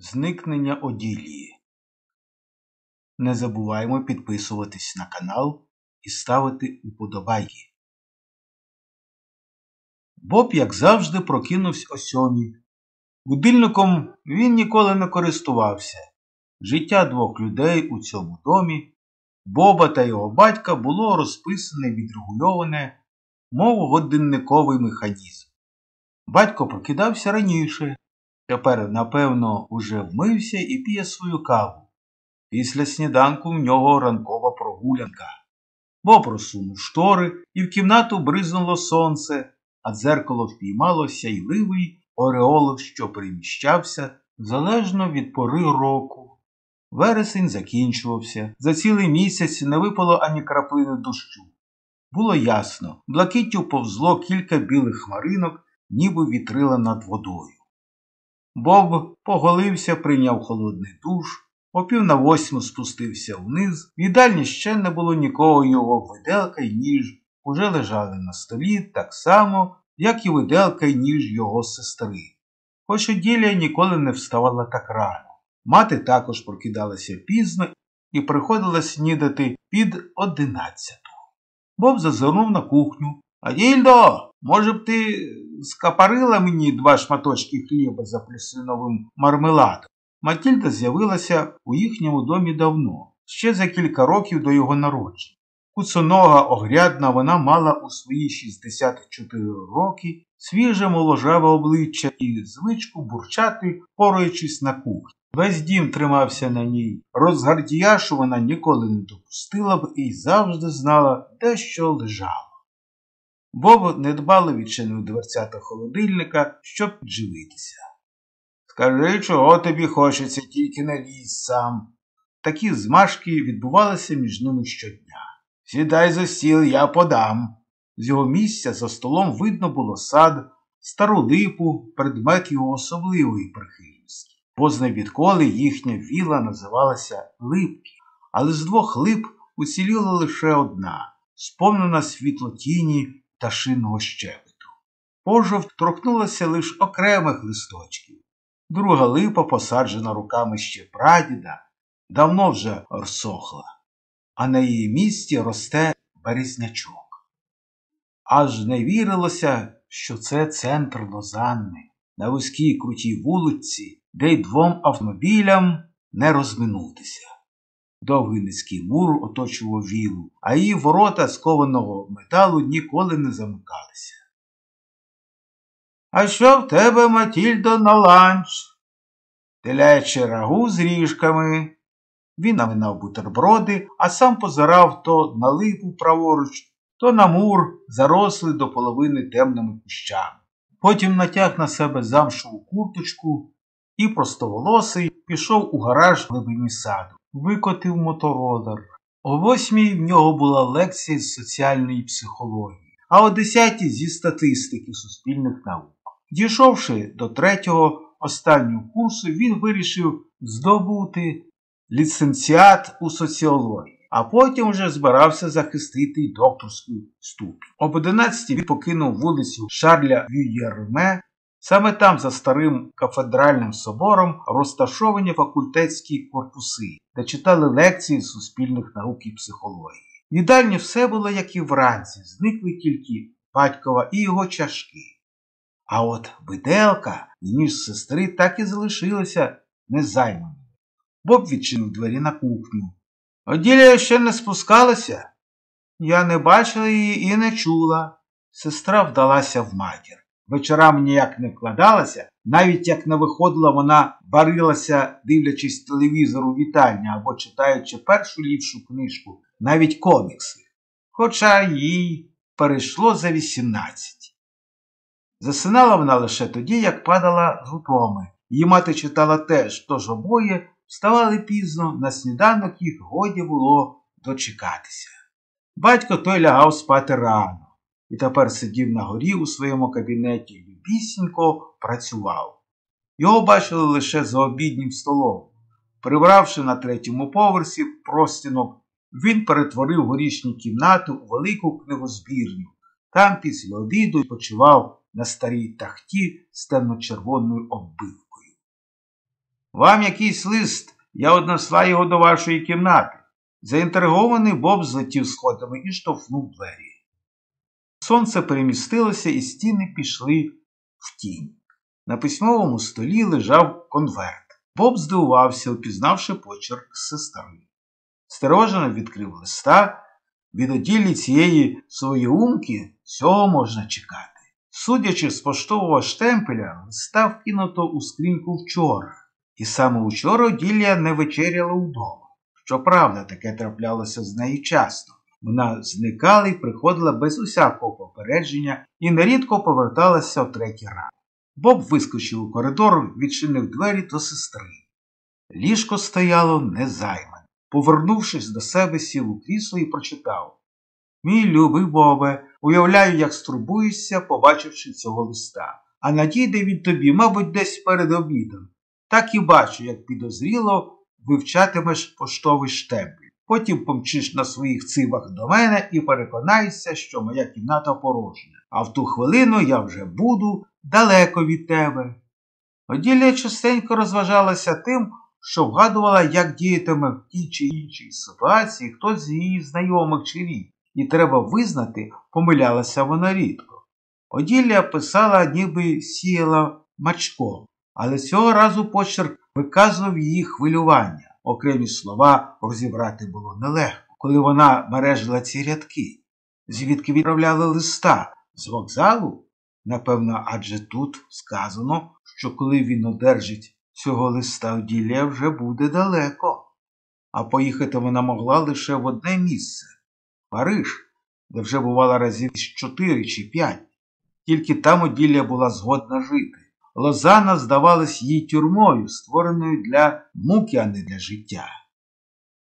Зникнення Оділії. Не забуваємо підписуватись на канал і ставити уподобайки. Боб, як завжди, прокинувся о сьомій. Будильником він ніколи не користувався. Життя двох людей у цьому домі, Боба та його батька було розписане відрегульоване, мов годинниковий механізм. Батько прокидався раніше. Тепер, напевно, уже вмився і п'є свою каву. Після сніданку в нього ранкова прогулянка. Боб розсунув штори, і в кімнату бризнуло сонце, а дзеркало впіймало сяйливий ореол, що переміщався залежно від пори року. Вересень закінчувався. За цілий місяць не випало ані краплини дощу. Було ясно, блакиттю повзло кілька білих хмаринок, ніби вітрила над водою. Боб поголився, прийняв холодний душ, о пів на восьму спустився вниз, в їдальні ще не було нікого його виделка й ніж уже лежали на столі так само, як і виделка й ніж його сестри. Хоч Оділія ніколи не вставала так рано. Мати також прокидалася пізно і приходила снідати під одинадцяту. Боб зазирнув на кухню. Адільдо, може б ти скапарила мені два шматочки хліба за плюсиновим мармеладом? Матільда з'явилася у їхньому домі давно, ще за кілька років до його народження. Куцонога, огрядна, вона мала у свої 64 роки свіже моложаве обличчя і звичку бурчати, пораючись на кухні. Весь дім тримався на ній. Розгардіяшу вона ніколи не допустила б і завжди знала, де що лежало. Боб недбало відчинив дверцята холодильника, щоб підживитися. Скажи, чого тобі хочеться, тільки не лізь сам. Такі змашки відбувалися між ними щодня. Сідай за стіл, я подам. З його місця за столом видно було сад, стару липу, предмет його особливої прихильності. Бо зневідколи їхня віла називалася Липки, але з двох лип уціліла лише одна, сповнена світло пташиного щебету. Пожовт торкнулася лише окремих листочків. Друга липа, посаджена руками ще прадіда, давно вже розсохла, а на її місці росте березнячок. Аж не вірилося, що це центр Лозанни, на вузькій крутій вулиці, де й двом автомобілям не розминутися. Довгий низький мур оточував вілу, а її ворота з кованого металу ніколи не замикалися. А що в тебе, Матільдо, на ланч? Теляче рагу з ріжками. Він наминав бутерброди, а сам позирав то на липу праворуч, то на мур, зарослий до половини темними кущами. Потім натяг на себе замшову курточку і простоволосий пішов у гараж в глибині саду, викотив моторолер. О восьмій в нього була лекція з соціальної психології, а о десятій зі статистики суспільних наук. Дійшовши до третього останнього курсу, він вирішив здобути ліцензіат у соціології а потім вже збирався захистити докторську ступінь. Об 11 він покинув вулицю Шарля Вюєрме. Саме там, за старим кафедральним собором, розташовані факультетські корпуси, де читали лекції суспільних наук і психології. Їдальні все було, як і вранці, зникли тільки батькова і його чашки. А от виделка і ніж сестри так і залишилися незайманими. Боб відчинив двері на кухню. Оділія ще не спускалася. Я не бачила її і не чула. Сестра вдалася в матір. Вечорам ніяк не вкладалася, навіть як не виходила, вона барилася, дивлячись телевізор у вітальні або читаючи першу ліпшу книжку, навіть комікси. Хоча їй перейшло за 18. Засинала вона лише тоді, як падала з утоми. Її мати читала теж, тож обоє вставали пізно, на сніданок їх годі було дочекатися. Батько той лягав спати рано і тепер сидів на горі у своєму кабінеті і любісінько працював. Його бачили лише за обіднім столом. Прибравши на третьому поверсі простінок, він перетворив горішні кімнати у велику книгозбірню. Там після обіду почував на старій тахті з темно-червоною оббивкою. Вам якийсь лист, я однесла його до вашої кімнати. Заінтригований Боб злетів сходами і штовхнув двері. Сонце перемістилося, і стіни пішли в тінь. На письмовому столі лежав конверт. Боб здивувався, упізнавши почерк сестри. Стережено відкрив листа. Від оділі цієї своєумки всього можна чекати. Судячи з поштового штемпеля, листа вкинуто у скриньку вчора, і саме вчора Ділля не вечеряла вдома. Щоправда, таке траплялося з нею часто. Вона зникала і приходила без усякого попередження і нерідко поверталася о третій ранку. Боб вискочив у коридор, відчинив двері до сестри. Ліжко стояло незаймане. Повернувшись до себе, сів у крісло і прочитав Мій любий Бобе, уявляю, як стурбуєшся, побачивши цього листа. А надійде він тобі, мабуть, десь перед обідом. Так і бачу, як підозріло вивчатимеш поштовий штемпель. Потім помчиш на своїх цибах до мене і переконаєшся, що моя кімната порожня. А в ту хвилину я вже буду далеко від тебе. Оділля частенько розважалася тим, що вгадувала, як діятиме в тій чи іншій ситуації хтось з її знайомих чи рід. І треба визнати, помилялася вона рідко. Оділля писала, ніби сіяла мачком, але цього разу почерк виказував її хвилювання. Окремі слова розібрати було нелегко, коли вона мережила ці рядки. Звідки відправляли листа? З вокзалу? Напевно, адже тут сказано, що коли він одержить цього листа Оділля вже буде далеко. А поїхати вона могла лише в одне місце Париж, де вже бувала разів чотири чи п'ять. Тільки там Оділля була згодна жити. Лозана здавалась їй тюрмою, створеною для муки, а не для життя.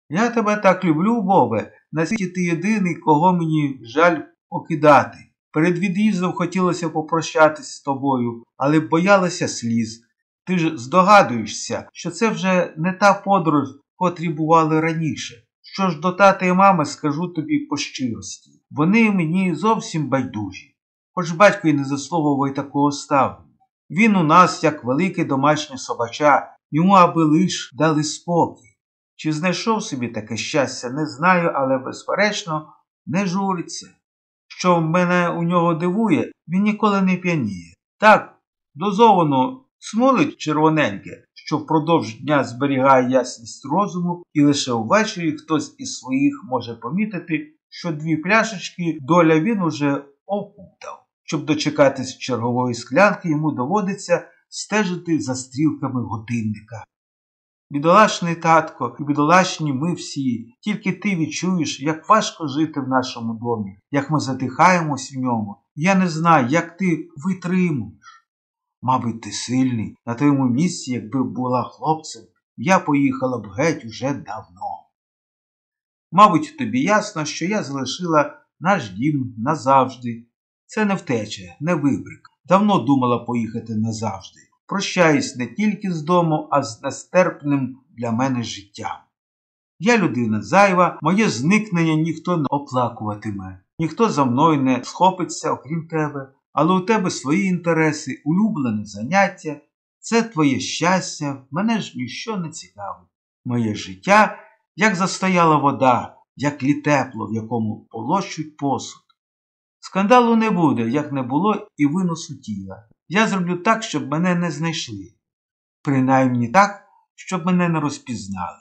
Я тебе так люблю, Бобе, на світі ти єдиний, кого мені жаль покидати. Перед від'їздом хотілося попрощатись з тобою, але боялася сліз. Ти ж здогадуєшся, що це вже не та подорож, котрі бували раніше. Що ж до тата і мами скажу тобі по щирості. Вони мені зовсім байдужі, хоч батько й не заслуговує такого ставлення. Він у нас, як великий домашній собача, йому аби лиш дали спокій. Чи знайшов собі таке щастя, не знаю, але, безперечно, не журиться. Що мене у нього дивує, він ніколи не п'яніє. Так, дозовано смолить червоненьке, що впродовж дня зберігає ясність розуму, і лише ввечері хтось із своїх може помітити, що дві пляшечки доля він уже опутав. Щоб дочекатись чергової склянки, йому доводиться стежити за стрілками годинника. Бідолашний татко і бідолашні ми всі, тільки ти відчуєш, як важко жити в нашому домі, як ми задихаємось в ньому. Я не знаю, як ти витримуєш. Мабуть, ти сильний, на твоєму місці, якби була хлопцем, я поїхала б геть уже давно. Мабуть, тобі ясно, що я залишила наш дім назавжди. Це не втеча, не вибрик. Давно думала поїхати назавжди. Прощаюсь не тільки з дому, а з нестерпним для мене життям. Я людина зайва, моє зникнення ніхто не оплакуватиме, ніхто за мною не схопиться, окрім тебе, але у тебе свої інтереси, улюблене заняття, це твоє щастя, мене ж ніщо не цікавить. Моє життя, як застояла вода, як літепло, в якому полощуть посуд. Скандалу не буде, як не було, і виносу тіла. Я зроблю так, щоб мене не знайшли. Принаймні так, щоб мене не розпізнали.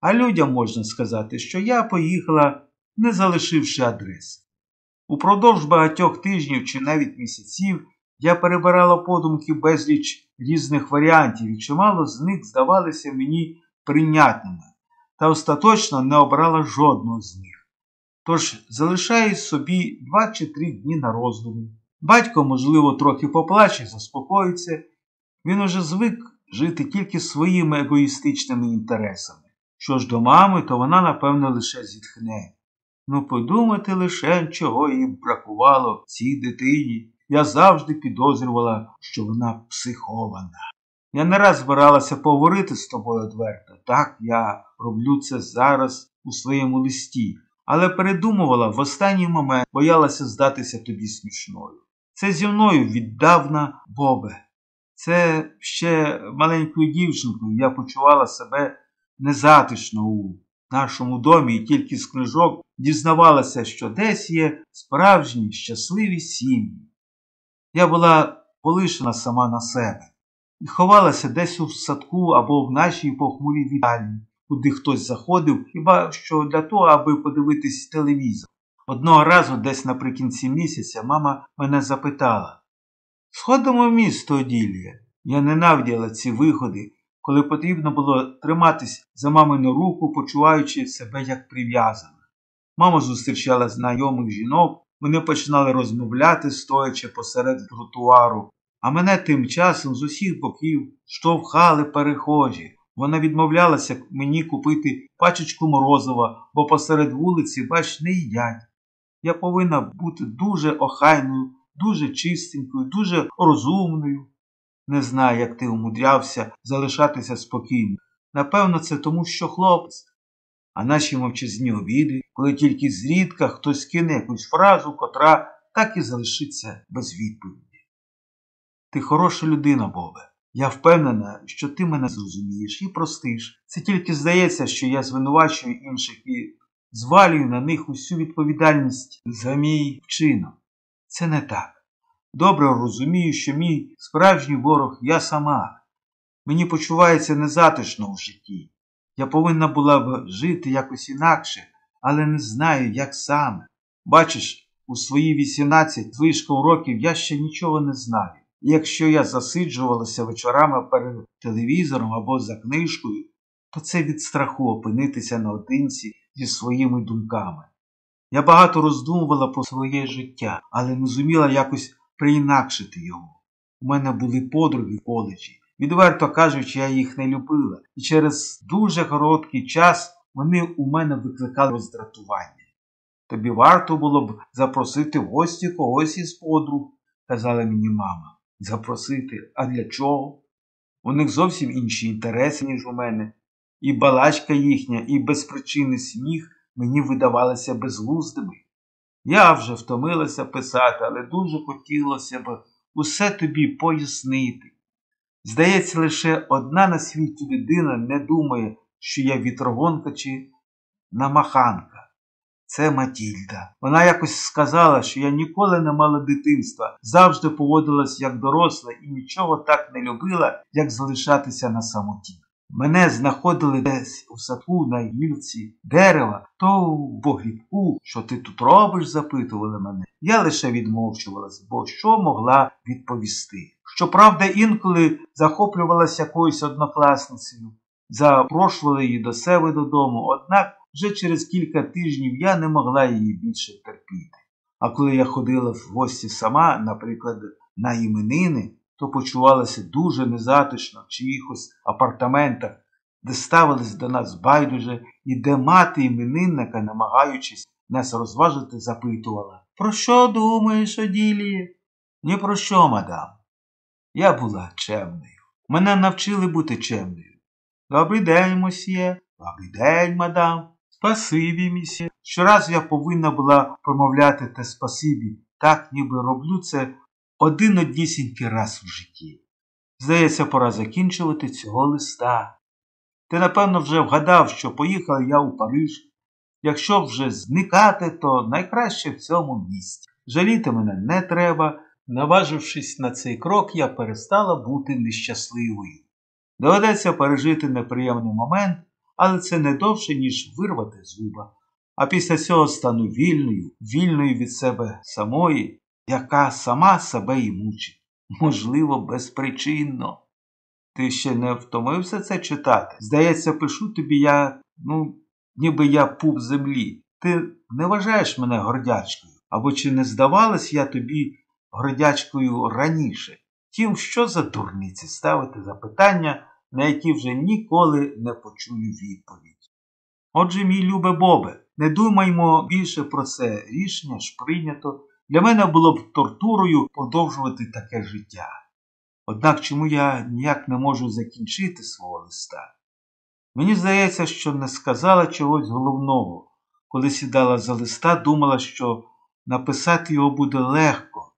А людям можна сказати, що я поїхала, не залишивши адреси. Упродовж багатьох тижнів чи навіть місяців я перебирала подумки безліч різних варіантів, і чимало з них здавалися мені прийнятними, та остаточно не обрала жодного з них. Тож залишаю собі два чи три дні на роздуми. Батько, можливо, трохи поплаче, заспокоїться. Він уже звик жити тільки своїми егоїстичними інтересами. Що ж до мами, то вона, напевно, лише зітхне. Ну, подумати лише, чого їй бракувало цій дитині. Я завжди підозрювала, що вона психована. Я не раз збиралася поговорити з тобою одверто. Так, я роблю це зараз у своєму листі, але передумувала в останній момент, боялася здатися тобі смішною. Це зі мною віддавна, Бобе. Це ще маленькою дівчинкою я почувала себе незатишно у нашому домі і тільки з книжок дізнавалася, що десь є справжні щасливі сім'ї. Я була полишена сама на себе і ховалася десь у садку або в нашій похмурій вітальні, куди хтось заходив, хіба що для того, аби подивитись телевізор. Одного разу, десь наприкінці місяця, мама мене запитала Сходимо в місто, Оділія. Я ненавиділа ці виходи, коли потрібно було триматись за мамину руку, почуваючи себе як прив'язана. Мама зустрічала знайомих жінок, вони починали розмовляти, стоячи посеред тротуару, а мене тим часом з усіх боків штовхали перехожі. Вона відмовлялася мені купити пачечку морозива, бо посеред вулиці, бач, не їдять. Я повинна бути дуже охайною, дуже чистенькою, дуже розумною. Не знаю, як ти умудрявся залишатися спокійним. Напевно, це тому, що хлопець. А наші мовчазні обіди, коли тільки зрідка хтось кине якусь фразу, котра так і залишиться без відповіді. Ти хороша людина, Бобе. Я впевнена, що ти мене зрозумієш і простиш. Це тільки здається, що я звинувачую інших і звалюю на них усю відповідальність за мій вчинок. Це не так. Добре розумію, що мій справжній ворог я сама. Мені почувається незатишно в житті. Я повинна була б жити якось інакше, але не знаю, як саме. Бачиш, у свої 18 звишком років я ще нічого не знаю. Якщо я засиджувалася вечорами перед телевізором або за книжкою, то це від страху опинитися наодинці зі своїми думками. Я багато роздумувала про своє життя, але не зуміла якось приінакшити його. У мене були подруги в коледжі. Відверто кажучи, я їх не любила, і через дуже короткий час вони у мене викликали роздратування. Тобі варто було б запросити в гості когось із подруг, казала мені мама. Запросити, а для чого? У них зовсім інші інтереси, ніж у мене, і балачка їхня, і безпричинний сміх мені видавалися безглуздими. Я вже втомилася писати, але дуже хотілося б усе тобі пояснити. Здається, лише одна на світі людина не думає, що я вітрогонка чи намаханка. Це Матільда. Вона якось сказала, що я ніколи не мала дитинства, завжди поводилась як доросла і нічого так не любила, як залишатися на самоті. Мене знаходили десь у садку на гілці дерева, то в богрібку, що ти тут робиш, запитували мене. Я лише відмовчувалась, бо що могла відповісти. Щоправда, інколи захоплювалася якоюсь однокласницею, запрошували її до себе додому, однак вже через кілька тижнів я не могла її більше терпіти. А коли я ходила в гості сама, наприклад, на іменини, то почувалася дуже незатишно в чиїхось апартаментах, де ставились до нас байдуже, і де мати іменинника, намагаючись нас розважити, запитувала Про що думаєш, Оділіє? Ні про що, мадам. Я була чемною. Мене навчили бути чемною. Добрий день, мосьє. Добрий день, мадам. Спасибі, місьє. Щораз я повинна була промовляти те спасибі, так ніби роблю це один однісінький раз у житті. Здається, пора закінчувати цього листа. Ти, напевно, вже вгадав, що поїхав я у Париж. Якщо вже зникати, то найкраще в цьому місці. Жаліти мене не треба. Наважившись на цей крок, я перестала бути нещасливою. Доведеться пережити неприємний момент, але це не довше, ніж вирвати зуба. А після цього стану вільною, вільною від себе самої, яка сама себе і мучить, можливо, безпричинно. Ти ще не втомився це читати? Здається, пишу тобі я, ну, ніби я пуп землі. Ти не вважаєш мене гордячкою, або чи не здавалась я тобі гордячкою раніше? Тім, що за дурниці ставити запитання, на які вже ніколи не почую відповідь. Отже, мій любе Бобе, не думаймо більше про це. Рішення ж прийнято. Для мене було б тортурою подовжувати таке життя. Однак чому я ніяк не можу закінчити свого листа? Мені здається, що не сказала чогось головного. Коли сідала за листа, думала, що написати його буде легко.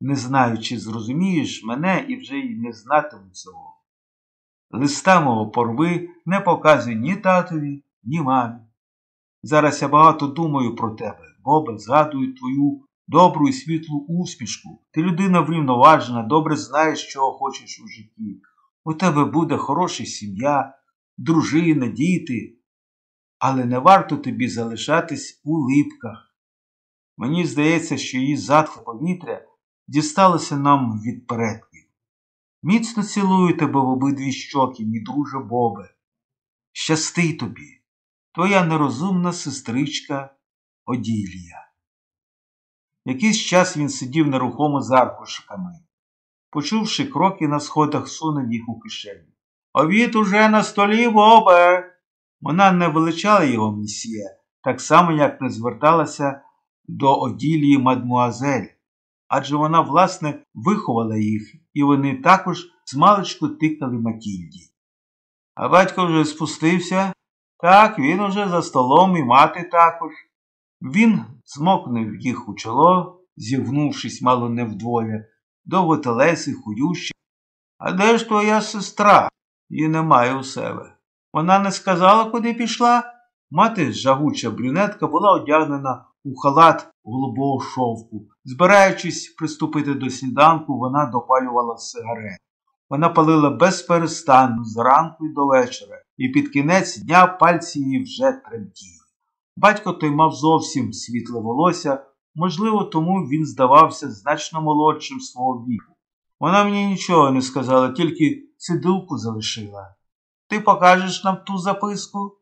не знаю, чи зрозумієш мене і вже й не знатиму цього. Листа мого порви не показує ні татові, ні мамі. Зараз я багато думаю про тебе, Бобе, згадую твою добру і світлу усмішку. Ти людина врівноважена, добре знаєш, чого хочеш у житті. У тебе буде хороша сім'я, дружина, діти. Але не варто тобі залишатись у липках. Мені здається, що її затхле повітря дісталося нам від предків. Міцно цілую тебе в обидві щоки, мій друже Бобе. Щасти тобі, твоя нерозумна сестричка Оділія. Якийсь час він сидів нерухомо з аркушиками. Почувши кроки на сходах, сунув їх у кишеню. Обід уже на столі, Бобе. Вона не величала його місія, так само, як не зверталася до Оділії мадмуазель, адже вона, власне, виховала їх, і вони також змалечку тикали Матільді. А батько вже спустився. Так, він уже за столом і мати також. Він змокнув їх у чоло, зівнувшись мало не вдвоє, довготелесий, худющий. А де ж твоя сестра? Її немає у себе. Вона не сказала, куди пішла. Мати жагуча брюнетка була одягнена у халат голубого шовку. Збираючись приступити до сніданку, вона допалювала сигарет. Вона палила безперестанно зранку й до вечора, і під кінець дня пальці її вже тремтіли. Батько той мав зовсім світле волосся, можливо, тому він здавався значно молодшим свого віку. Вона мені нічого не сказала, тільки цидулку залишила. Ти покажеш нам ту записку?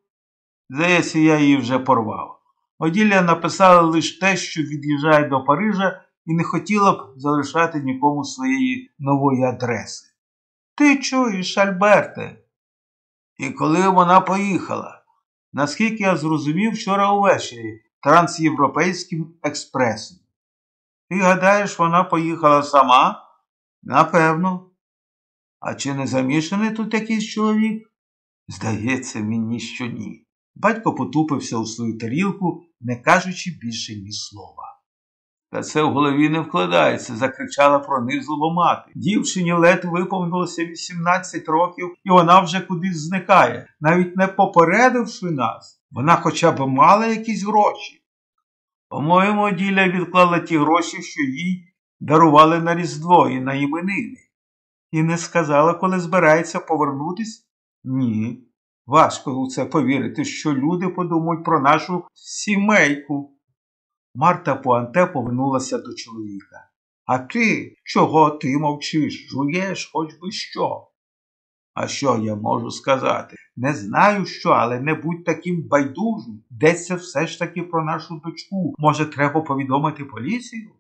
Здається, я її вже порвав. Оділля написала лише те, що від'їжджає до Парижа і не хотіла б залишати нікому своєї нової адреси. Ти чуєш, Альберте? І коли вона поїхала? Наскільки я зрозумів вчора увечері трансєвропейським експресом. Ти гадаєш, вона поїхала сама? Напевно. А чи не замішаний тут якийсь чоловік? Здається, мені що ні. Батько потупився у свою тарілку, не кажучи більше ні слова. Та це в голові не вкладається, закричала пронизливо мати. Дівчині ледь виповнилося 18 років, і вона вже кудись зникає, навіть не попередивши нас. Вона хоча б мала якісь гроші. По-моєму, діля відклала ті гроші, що їй дарували на Різдво і на іменини. І не сказала, коли збирається повернутись? Ні. Важко у це повірити, що люди подумають про нашу сімейку. Марта Пуанте повернулася до чоловіка. А ти чого ти мовчиш? Жуєш хоч би що? А що я можу сказати? Не знаю що, але не будь таким байдужим. Деться все ж таки про нашу дочку. Може, треба повідомити поліцію?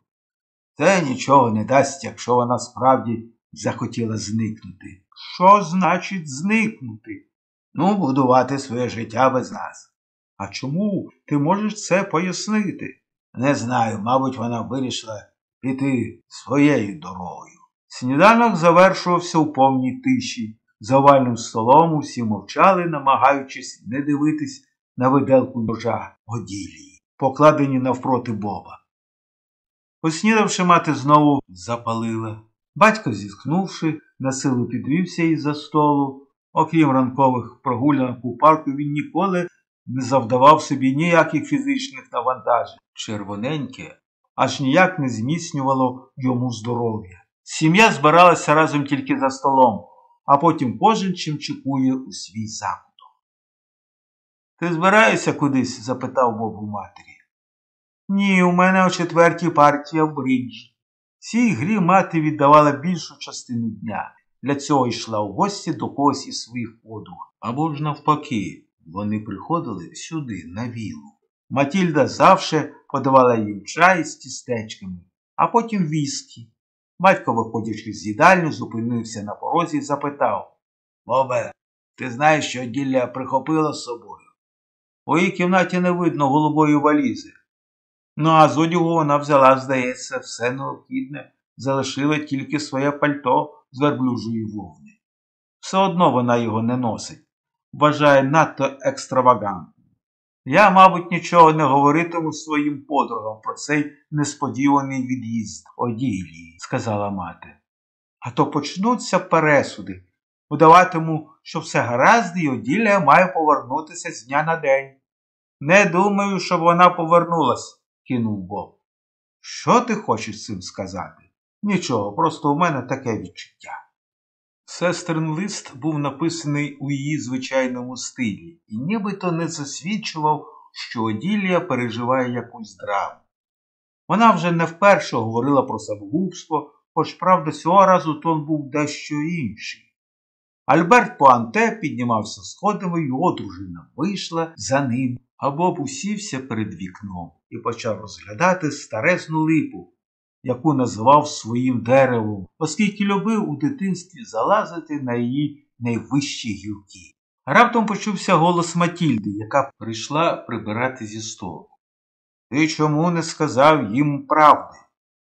Це нічого не дасть, якщо вона справді захотіла зникнути. Що значить зникнути? Ну, будувати своє життя без нас. А чому ти можеш це пояснити? Не знаю, мабуть, вона вирішила піти своєю дорогою. Сніданок завершувався у повній тиші. За овальним столом усі мовчали, намагаючись не дивитись на виделку ножа Годілії, покладені навпроти Боба. Поснідавши, мати знову запалила. Батько, зіткнувши, на силу підвівся із за столу. Окрім ранкових прогулянок у парку, він ніколи не завдавав собі ніяких фізичних навантажень. Червоненьке аж ніяк не зміцнювало йому здоров'я. Сім'я збиралася разом тільки за столом, а потім кожен чимчикує у свій закуток. Ти збираєшся кудись? запитав Боб у матері. Ні, у мене о четвертій партія в бридж. Цій грі мати віддавала більшу частину дня. Для цього йшла у гості до когось із своїх подруг. Або ж навпаки, вони приходили сюди, на вілу. Матільда завше подавала їм чай з тістечками, а потім віскі. Батько, виходячи з їдальні, зупинився на порозі і запитав Бобе, ти знаєш, що ділля прихопила з собою? У її кімнаті не видно голубої валізи. Ну, а з одягу вона взяла, здається, все необхідне, залишила тільки своє пальто з верблюжої вовни. Все одно вона його не носить, вважає надто екстравагантним. Я, мабуть, нічого не говоритиму своїм подругам про цей несподіваний від'їзд Оділії, сказала мати. А то почнуться пересуди. Удаватиму, що все гаразд, і Оділія має повернутися з дня на день. Не думаю, щоб вона повернулась, кинув Боб. Що ти хочеш цим сказати? Нічого, просто у мене таке відчуття. Сестрин лист був написаний у її звичайному стилі і нібито не засвідчував, що Оділія переживає якусь драму. Вона вже не вперше говорила про самогубство, хоч, правда, цього разу тон був дещо інший. Альберт Пуанте піднімався сходами, його дружина вийшла за ним, а Боб усівся перед вікном і почав розглядати старезну липу, яку називав своїм деревом, оскільки любив у дитинстві залазити на її найвищі гілки. Раптом почувся голос Матільди, яка прийшла прибирати зі столу. Ти чому не сказав їм правди?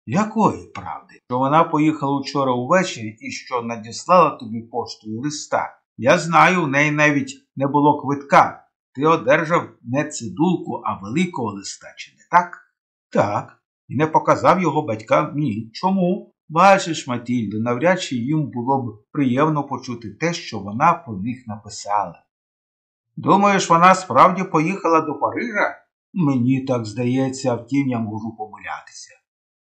Якої правди? Що вона поїхала вчора увечері і що надіслала тобі поштою листа. Я знаю, у неї навіть не було квитка. Ти одержав не цидулку, а великого листа, чи не так? Так і не показав його батькам ні. Чому? Бачиш, Матільдо, навряд чи їм було б приємно почути те, що вона про них написала. Думаєш, вона справді поїхала до Парижа? Мені так здається, втім я можу помилятися.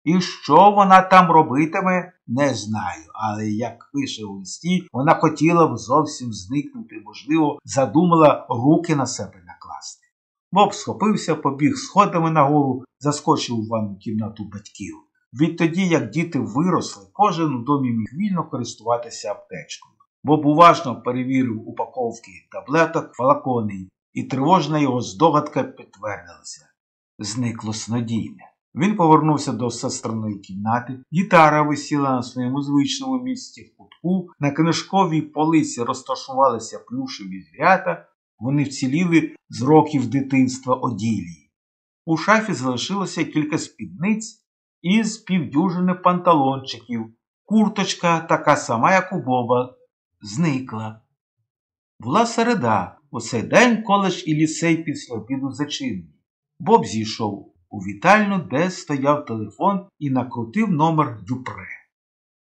І що вона там робитиме, не знаю, але як пише у листі, вона хотіла б зовсім зникнути, можливо, задумала руки на себе накласти. Боб схопився, побіг сходами нагору, заскочив у ванну кімнату батьків. Відтоді, як діти виросли, кожен у домі міг вільно користуватися аптечкою. Боб уважно перевірив упаковки таблеток, флакони, і тривожна його здогадка підтвердилася. Зникло снодійне. Він повернувся до сестриної кімнати, гітара висіла на своєму звичному місці в кутку, на книжковій полиці розташувалися плюшеві звірята, вони вціліли з років дитинства оділії. У шафі залишилося кілька спідниць із півдюжини панталончиків. Курточка, така сама, як у Боба, зникла. Була середа, у цей день коледж і лісей після обіду зачинені. Боб зійшов у вітальню, де стояв телефон і накрутив номер Дюпре.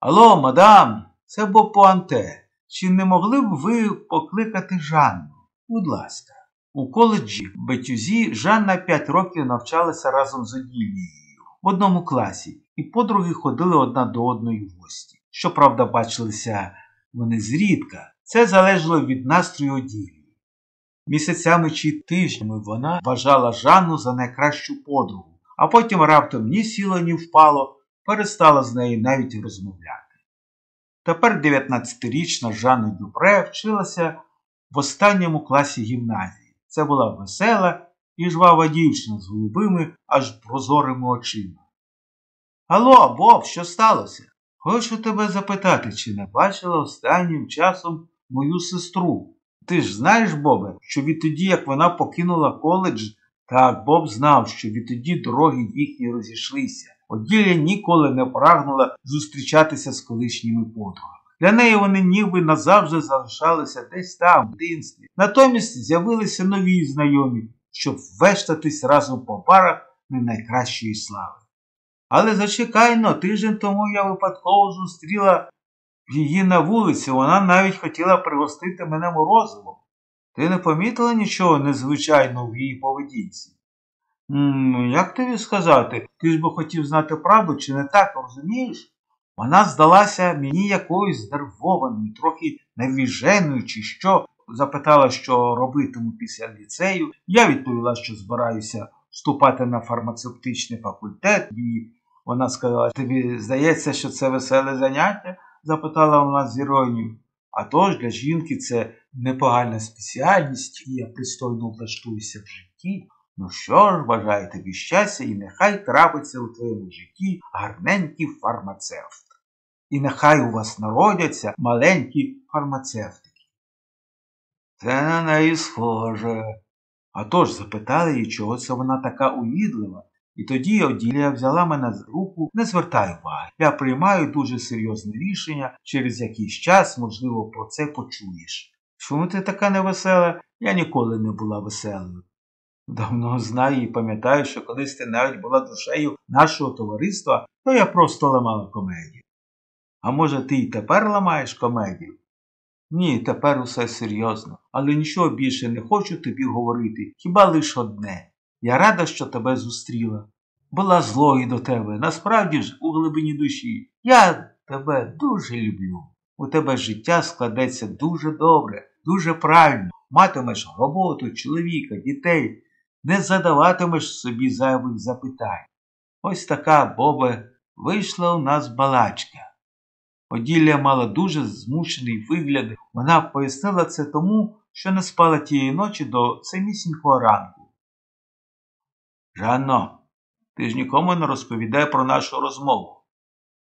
Алло, мадам, це Боб Пуанте. Чи не могли б ви покликати Жанну? Будь ласка, у коледжі Бетюзі Жанна п'ять років навчалася разом з Оділією в одному класі, і подруги ходили одна до одної в гості. Щоправда, бачилися вони зрідка. Це залежало від настрою Оділії. Місяцями чи тижнями вона вважала Жанну за найкращу подругу, а потім раптом ні сіло, ні впало, перестала з нею навіть розмовляти. Тепер 19-річна Жанна Дюпре вчилася в останньому класі гімназії. Це була весела і жвава дівчина з голубими, аж прозорими очима. Алло, Боб, що сталося? Хочу тебе запитати, чи не бачила останнім часом мою сестру. Ти ж знаєш, Бобе, що відтоді, як вона покинула коледж, так Боб знав, що відтоді дороги їхні розійшлися. Оділля ніколи не прагнула зустрічатися з колишніми подругами. Для неї вони ніби назавжди залишалися десь там, в дитинстві. Натомість з'явилися нові знайомі, щоб вештатись разом по парах не найкращої слави. Але зачекай но, тиждень тому я випадково зустріла її на вулиці, вона навіть хотіла пригостити мене морозивом. Ти не помітила нічого незвичайного в її поведінці? «М, Як тобі сказати, ти ж би хотів знати правду, чи не так, розумієш? Вона здалася мені якоюсь здервованою, трохи невіженою, чи що, запитала, що робитиму після ліцею. Я відповіла, що збираюся вступати на фармацевтичний факультет, і вона сказала, тобі здається, що це веселе заняття? запитала вона з іронією. А тож для жінки це непогана спеціальність, і я пристойно влаштуюся в житті. Ну що ж, бажаю тобі щастя, і нехай трапиться у твоєму житті гарненький фармацевт. І нехай у вас народяться маленькі фармацевтики. Це на неї схоже. А тож запитали її, чого це вона така уїдлива, і тоді Оділія взяла мене за руку, не звертай уваги. Я приймаю дуже серйозне рішення, через якийсь час, можливо, про це почуєш. Чому ти така невесела? Я ніколи не була веселою. Давно знаю і пам'ятаю, що колись ти навіть була душею нашого товариства, то я просто ламала комедію. А може, ти й тепер ламаєш комедію? Ні, тепер усе серйозно, але нічого більше не хочу тобі говорити, хіба лиш одне. Я рада, що тебе зустріла. Була злою до тебе, насправді ж у глибині душі. Я тебе дуже люблю. У тебе життя складеться дуже добре, дуже правильно. Матимеш роботу, чоловіка, дітей, не задаватимеш собі зайвих запитань. Ось така, Бобе, вийшла у нас балачка. Оділля мала дуже змушений вигляд. Вона пояснила це тому, що не спала тієї ночі до самісінького ранку. Жанно, ти ж нікому не розповідай про нашу розмову.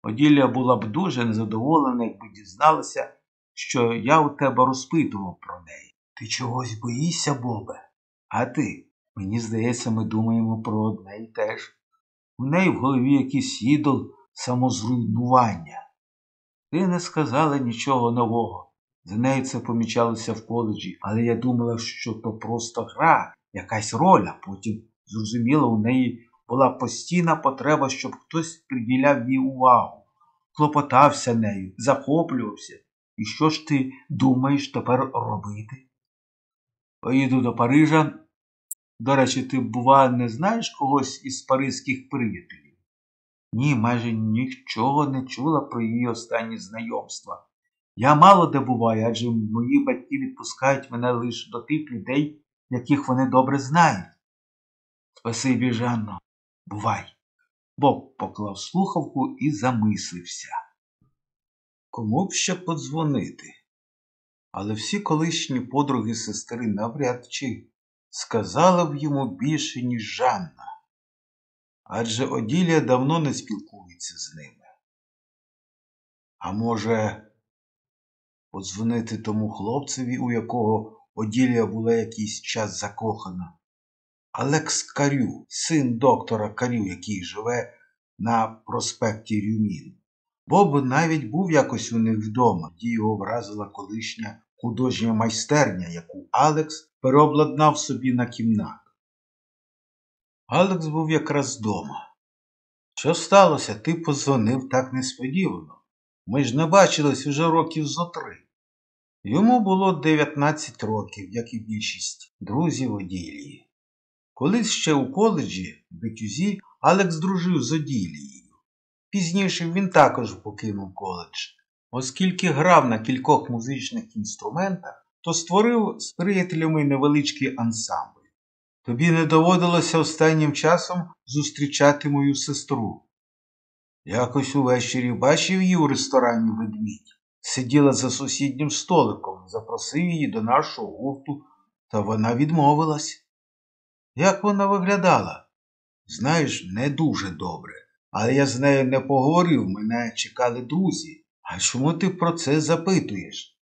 Оділля була б дуже незадоволена, якби дізналася, що я у тебе розпитував про неї. Ти чогось боїшся, Бобе? А ти? Мені здається, ми думаємо про одне і те ж. У неї в голові якийсь ідол самозруйнування. Ти не сказала нічого нового. За нею це помічалося в коледжі, але я думала, що то просто гра, якась роль, а потім зрозуміло, у неї була постійна потреба, щоб хтось приділяв їй увагу, клопотався нею, захоплювався. І що ж ти думаєш тепер робити? Поїду до Парижа. До речі, ти, бува, не знаєш когось із паризьких приятелів? Ні, майже нічого не чула про її останні знайомства. Я мало де буваю, адже мої батьки відпускають мене лише до тих людей, яких вони добре знають. Спасибі, Жанно, бувай. Боб поклав слухавку і замислився. Кому б ще подзвонити? Але всі колишні подруги сестри навряд чи сказали б йому більше, ніж Жанна адже Оділія давно не спілкується з ними. А може, подзвонити тому хлопцеві, у якого Оділія була якийсь час закохана. Алекс Карю, син доктора Карю, який живе на проспекті Рюмін. Боб навіть був якось у них вдома, де його вразила колишня художня майстерня, яку Алекс переобладнав собі на кімнату. Алекс був якраз вдома. Що сталося? Ти позвонив так несподівано. Ми ж не бачились уже років зо три. Йому було 19 років, як і більшість друзів Оділії. Колись ще у коледжі в Бетюзі Алекс дружив з Оділією. Пізніше він також покинув коледж. Оскільки грав на кількох музичних інструментах, то створив з приятелями невеличкий ансамбль. Тобі не доводилося останнім часом зустрічати мою сестру. Якось увечері бачив її у ресторані ведмідь. Сиділа за сусіднім столиком, запросив її до нашого гурту, та вона відмовилась. Як вона виглядала? Знаєш, не дуже добре, але я з нею не поговорив, мене чекали друзі. А чому ти про це запитуєш?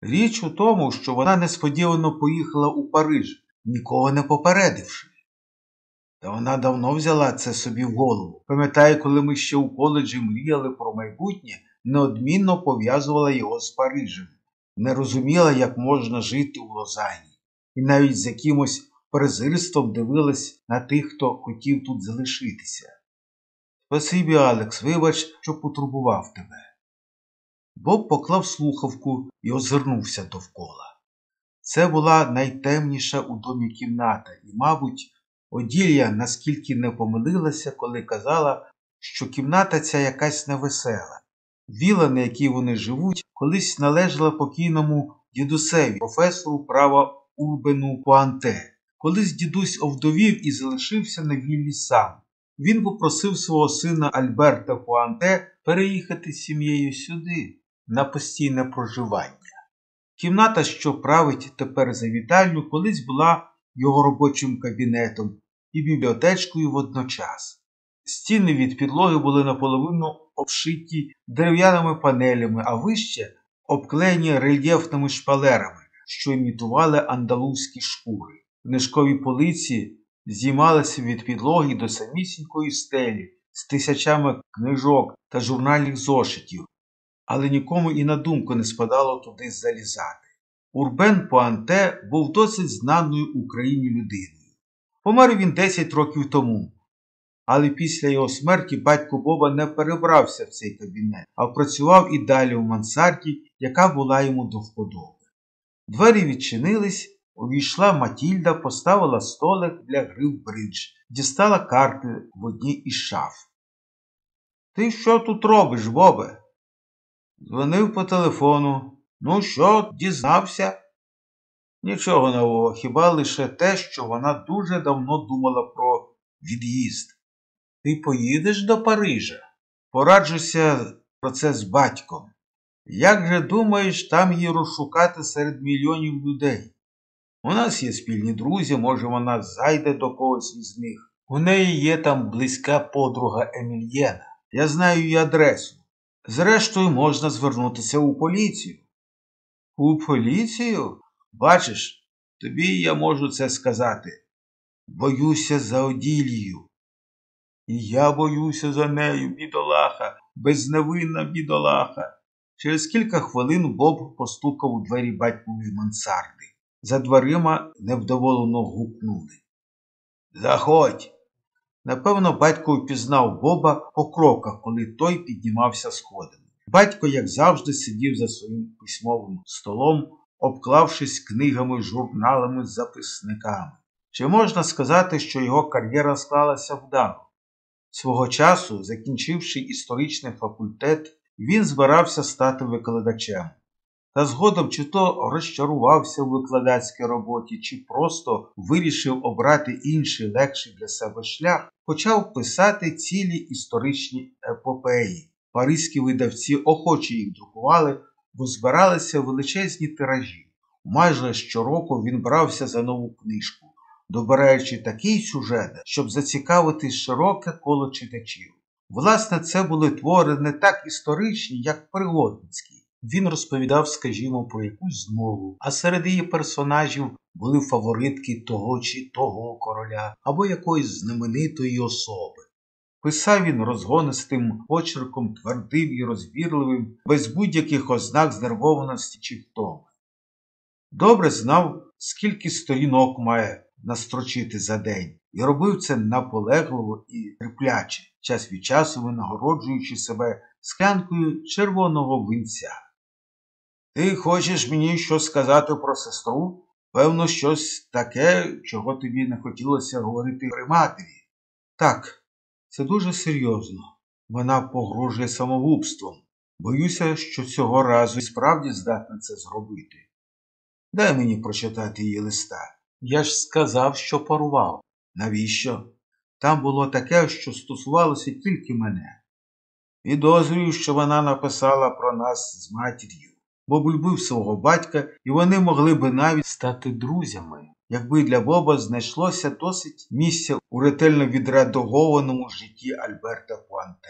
Річ у тому, що вона несподівано поїхала у Париж нікого не попередивши. Та вона давно взяла це собі в голову. Пам'ятаю, коли ми ще у коледжі мріяли про майбутнє, неодмінно пов'язувала його з Парижем, не розуміла, як можна жити у Лозані, і навіть з якимось презирством дивилась на тих, хто хотів тут залишитися. Спасибі, Алекс, вибач, що потурбував тебе. Боб поклав слухавку і озирнувся довкола. Це була найтемніша у домі кімната, і, мабуть, Оділія наскільки не помилилася, коли казала, що кімната ця якась невесела. Віла, на якій вони живуть, колись належала покійному дідусеві, професору права Урбену Пуанте. Колись дідусь овдовів і залишився на віллі сам. Він попросив свого сина Альберта Пуанте переїхати з сім'єю сюди на постійне проживання. Кімната, що править тепер за вітальню, колись була його робочим кабінетом і бібліотечкою водночас. Стіни від підлоги були наполовину обшиті дерев'яними панелями, а вище обклеєні рельєфними шпалерами, що імітували андалузькі шкури. Книжкові полиці здіймалися від підлоги до самісінької стелі з тисячами книжок та журнальних зошитів, але нікому і на думку не спадало туди залізати. Урбен Пуанте був досить знаною Україні людиною. Помер він 10 років тому. Але після його смерті батько Боба не перебрався в цей кабінет, а працював і далі у мансарді, яка була йому до вподоби. Двері відчинились, увійшла Матільда, поставила столик для гри в бридж, дістала карти в одній із шаф. Ти що тут робиш, Бобе? Дзвонив по телефону. Ну що, дізнався? Нічого нового, хіба лише те, що вона дуже давно думала про від'їзд. Ти поїдеш до Парижа? Пораджуся про це з батьком. Як же думаєш там її розшукати серед мільйонів людей? У нас є спільні друзі, може, вона зайде до когось із них. У неї є там близька подруга Емільєна. Я знаю її адресу. Зрештою, можна звернутися у поліцію. У поліцію? Бачиш, тобі я можу це сказати. Боюся за Оділію. І я боюся за нею, бідолаха, безневинна бідолаха. Через кілька хвилин Боб постукав у двері батькової мансарди. За дверима невдоволено гукнули. Заходь. Напевно, батько впізнав Боба по кроках, коли той піднімався сходами. Батько, як завжди, сидів за своїм письмовим столом, обклавшись книгами, журналами, записниками. Чи можна сказати, що його кар'єра склалася вдало? Свого часу, закінчивши історичний факультет, він збирався стати викладачем. Та згодом чи то розчарувався у викладацькій роботі, чи просто вирішив обрати інший легший для себе шлях, почав писати цілі історичні епопеї. Паризькі видавці охоче їх друкували, бо збиралися величезні тиражі. Майже щороку він брався за нову книжку, добираючи такий сюжет, щоб зацікавити широке коло читачів. Власне, це були твори не так історичні, як пригодницькі. Він розповідав, скажімо, про якусь змову, а серед її персонажів були фаворитки того чи того короля або якоїсь знаменитої особи. Писав він розгонистим почерком, твердим і розбірливим, без будь-яких ознак знервованості чи втоми. Добре знав, скільки сторінок має настрочити за день, і робив це наполегливо і терпляче, час від часу винагороджуючи себе склянкою червоного винця. Ти хочеш мені щось сказати про сестру? Певно, щось таке, чого тобі не хотілося говорити при матері. Так, це дуже серйозно. Вона погрожує самогубством. Боюся, що цього разу і справді здатна це зробити. Дай мені прочитати її листа. Я ж сказав, що порвав. Навіщо? Там було таке, що стосувалося тільки мене. Підозрюю, що вона написала про нас з матір'ю. Боб любив свого батька, і вони могли би навіть стати друзями, якби для Боба знайшлося досить місця у ретельно відредагованому житті Альберта Пуанте.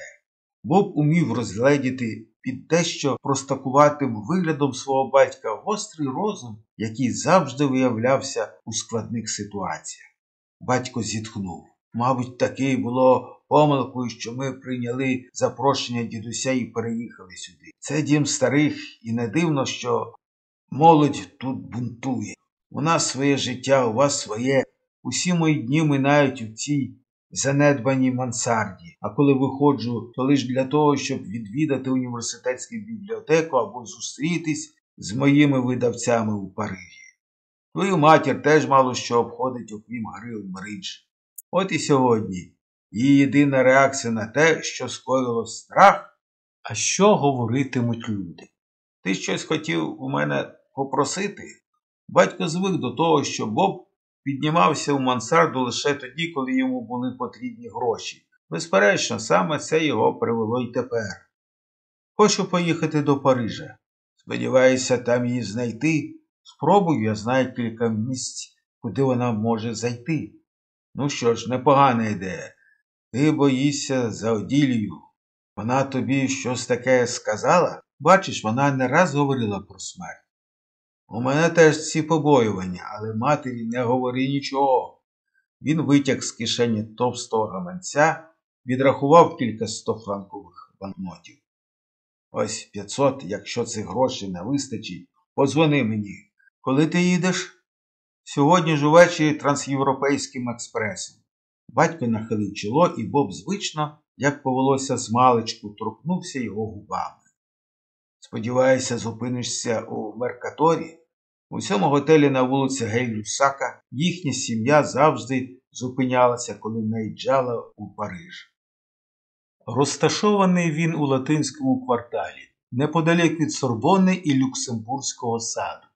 Боб умів розгледіти під дещо простакуватим виглядом свого батька гострий розум, який завжди виявлявся у складних ситуаціях. Батько зітхнув. Мабуть, таки було помилкою, що ми прийняли запрошення дідуся і переїхали сюди. Це дім старих, і не дивно, що молодь тут бунтує. У нас своє життя, у вас своє. Усі мої дні минають у цій занедбаній мансарді, а коли виходжу, то лише для того, щоб відвідати університетську бібліотеку або зустрітись з моїми видавцями у Парижі. Твою матір теж мало що обходить, окрім гри в бридж. От і сьогодні її єдина реакція на те, що скоїло страх, а що говоритимуть люди. Ти щось хотів у мене попросити? Батько звик до того, що Боб піднімався у мансарду лише тоді, коли йому були потрібні гроші. Безперечно, саме це його привело й тепер. Хочу поїхати до Парижа. Сподіваюся, там її знайти. Спробую, я знаю кілька місць, куди вона може зайти. Ну що ж, непогана ідея. Ти боїшся за Оділію. Вона тобі щось таке сказала? Бачиш, вона не раз говорила про смерть. У мене теж ці побоювання, але матері не говори нічого. Він витяг з кишені товстого гаманця, відрахував кілька стофранкових банкнотів. Ось 500, якщо цих грошей не вистачить, подзвони мені. Коли ти їдеш? Сьогодні ж увечері трансєвропейським експресом. Батько нахилив чоло, і Боб звично, як повелося з маличку, торкнувся його губами. Сподіваюся, зупинишся у Меркаторі. У цьому готелі на вулиці Гейлюсака їхня сім'я завжди зупинялася, коли наїжджала у Париж. Розташований він у латинському кварталі, неподалік від Сорбони і Люксембурзького саду.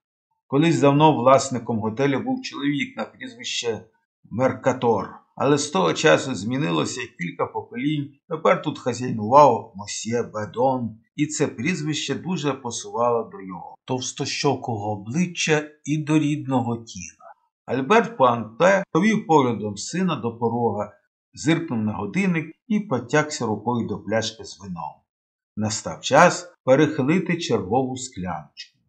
Колись давно власником готелю був чоловік на прізвище Меркатор, але з того часу змінилося кілька поколінь. Тепер тут хазяйнував Мосьє Бедон, і це прізвище дуже пасувало до його товстощокого обличчя і до огрядного тіла. Альберт Пуанте повів поглядом сина до порога, зиркнув на годинник і потягся рукою до пляшки з вином. Настав час перехилити чергову скляночку.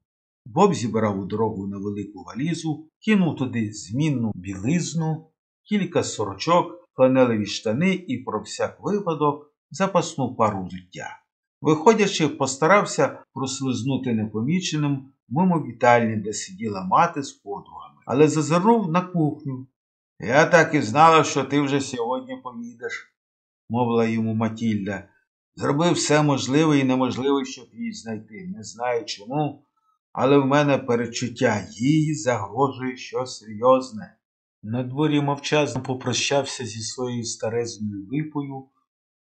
Боб зібрав у дорогу на велику валізу, кинув туди змінну білизну, кілька сорочок, фланелеві штани і про всяк випадок запасну пару життя. Виходячи, постарався прослизнути непоміченим мимо вітальні, де сиділа мати з подругами, але зазирнув на кухню. Я так і знала, що ти вже сьогодні поїдеш, мовила йому Матільда. Зробив все можливе і неможливе, щоб її знайти. Не знаю чому, але в мене перечуття їй загрожує щось серйозне. На дворі мовчазно попрощався зі своєю старезною липою,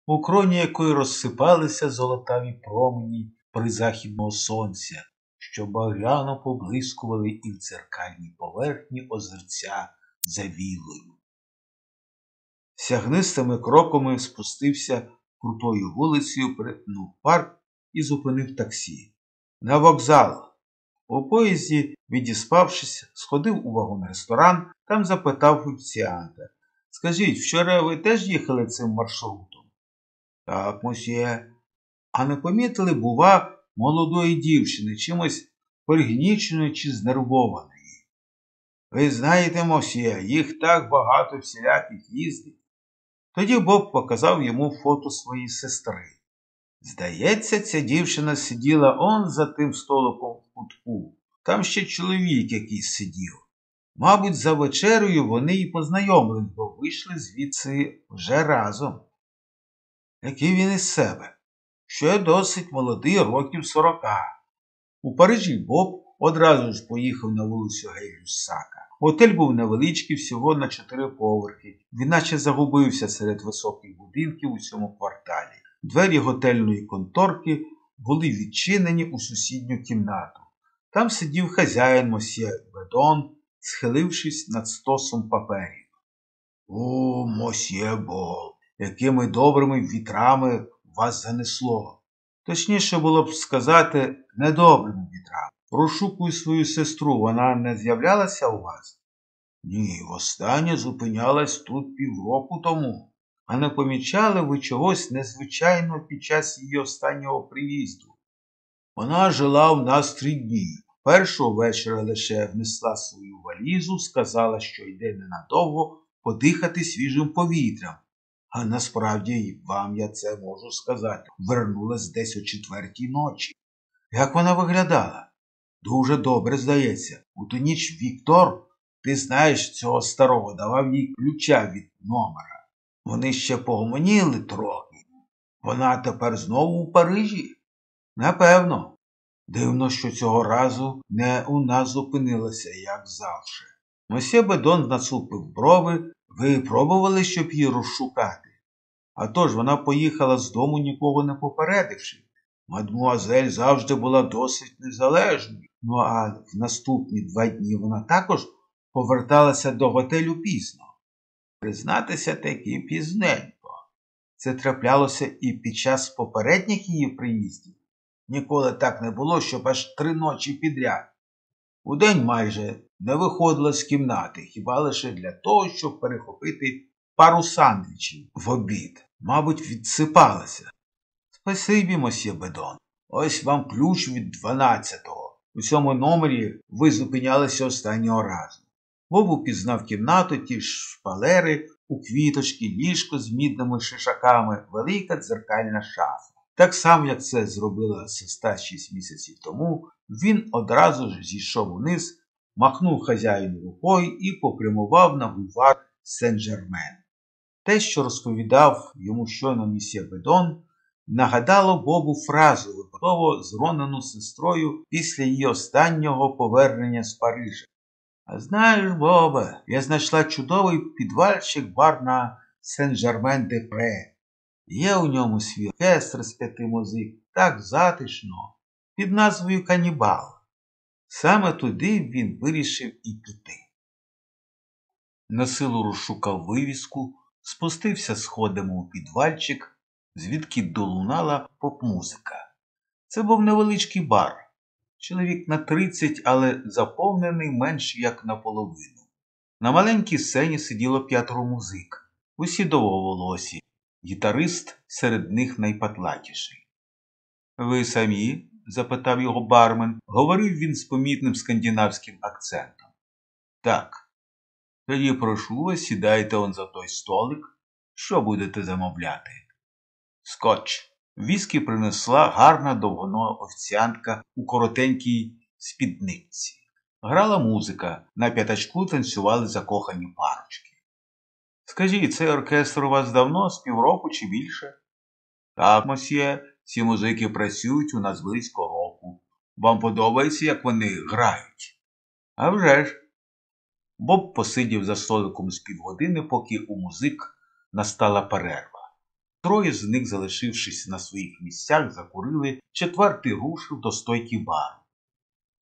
у кроні якої розсипалися золотаві промені призахідного сонця, що багряно поблискували і в дзеркальній поверхні озерця за вілою. Сягнистими кроками спустився крутою вулицею, перетнув парк і зупинив таксі. На вокзал. У поїзді, відіспавшись, сходив у вагон ресторан, там запитав офіціанта. Скажіть, вчора ви теж їхали цим маршрутом? Так, мосьє. А не помітили, бува, молодої дівчини, чимось пригніченої чи знервованої? Ви знаєте, мосьє, їх так багато всіляких їздить. Тоді Боб показав йому фото своєї сестри. Здається, ця дівчина сиділа он за тим столиком кутку. Там ще чоловік якийсь сидів. Мабуть, за вечерею вони й познайомились, бо вийшли звідси вже разом. Який він із себе? Ще досить молодий, років сорока. У Парижі Боб одразу ж поїхав на вулицю Гейлюсака. Готель був невеличкий, всього на чотири поверхи. Він наче загубився серед високих будинків у цьому кварталі. Двері готельної конторки були відчинені у сусідню кімнату. Там сидів хазяїн мосьє Бедон, схилившись над стосом паперів. О, мосьє Бол, якими добрими вітрами вас занесло. Точніше було б сказати, недобрими вітрами. Розшукую свою сестру, вона не з'являлася у вас? Ні, востаннє зупинялась тут півроку тому. А не помічали ви чогось незвичайного під час її останнього приїзду. Вона жила в нас три дні. Першого вечора лише внесла свою валізу, сказала, що йде ненадовго подихати свіжим повітрям. А насправді вам я це можу сказати. Вернулась десь о четвертій ночі. Як вона виглядала? Дуже добре здається. У ту ніч Віктор, ти знаєш цього старого, давав їй ключа від номера. Вони ще погомоніли трохи. Вона тепер знову у Парижі? Напевно. Дивно, що цього разу не у нас зупинилася, як завжди. Мосьє Бедон насупив брови, ви пробували, щоб її розшукати. Атож, вона поїхала з дому, нікого не попередивши. Мадмуазель завжди була досить незалежною. Ну а в наступні два дні вона також поверталася до готелю пізно. Признатися таки пізненько. Це траплялося і під час попередніх її приїздів. Ніколи так не було, щоб аж три ночі підряд. Удень майже не виходила з кімнати, хіба лише для того, щоб перехопити пару сандвічів в обід. Мабуть, відсипалася. Спасибі, мосьє Бедон. Ось вам ключ від дванадцятого. У цьому номері ви зупинялися останнього разу. Боб упізнав кімнату, ті шпалери, у квіточки, ліжко з мідними шишаками, велика дзеркальна шафа. Так само, як це зробила сестра шість місяців тому, він одразу ж зійшов униз, махнув хазяїну рукою і попрямував на бульвар Сен-Жермен. Те, що розповідав йому щойно місьє Бедон, нагадало Бобу фразу, випадково зронену сестрою після її останнього повернення з Парижа. А знаєш, Бобе, я знайшла чудовий підвальчик бар на Сен-Жермен-де-Пре. Є у ньому свій оркестр з п'яти музик, так затишно, під назвою Канібал. Саме туди він вирішив і піти. Насилу розшукав вивіску, спустився сходами у підвальчик, звідки долунала поп-музика. Це був невеличкий бар, чоловік на тридцять, але заповнений менш як наполовину. На маленькій сцені сиділо п'ятеро музик, усі довговолосі, гітарист серед них найпатлатіший. Ви самі? запитав його бармен, говорив він з помітним скандинавським акцентом. Так. Тоді прошу вас, сідайте он за той столик. Що будете замовляти? Скотч. Віскі принесла гарна довгонога офіціантка у коротенькій спідниці. Грала музика, на п'ятачку танцювали закохані парочки. Скажіть, цей оркестр у вас давно з півроку чи більше? Так, мосьє, ці музики працюють у нас близько року. Вам подобається, як вони грають? «А вже ж!» Боб посидів за столиком з півгодини, поки у музик настала перерва. Троє з них, залишившись на своїх місцях, закурили, четвертий рушив до стойки бару.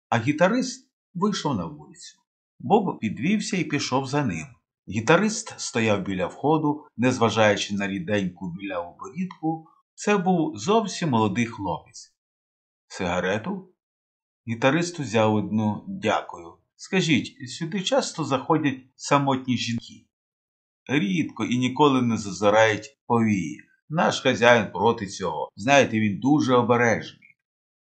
А гітарист вийшов на вулицю. Боб підвівся і пішов за ним. Гітарист стояв біля входу, незважаючи на ріденьку біля оборідку, це був зовсім молодий хлопець. Сигарету? Гітарист взяв одну дякую. Скажіть, сюди часто заходять самотні жінки? Рідко і ніколи не зазирають повії. Наш хазяїн проти цього. Знаєте, він дуже обережний.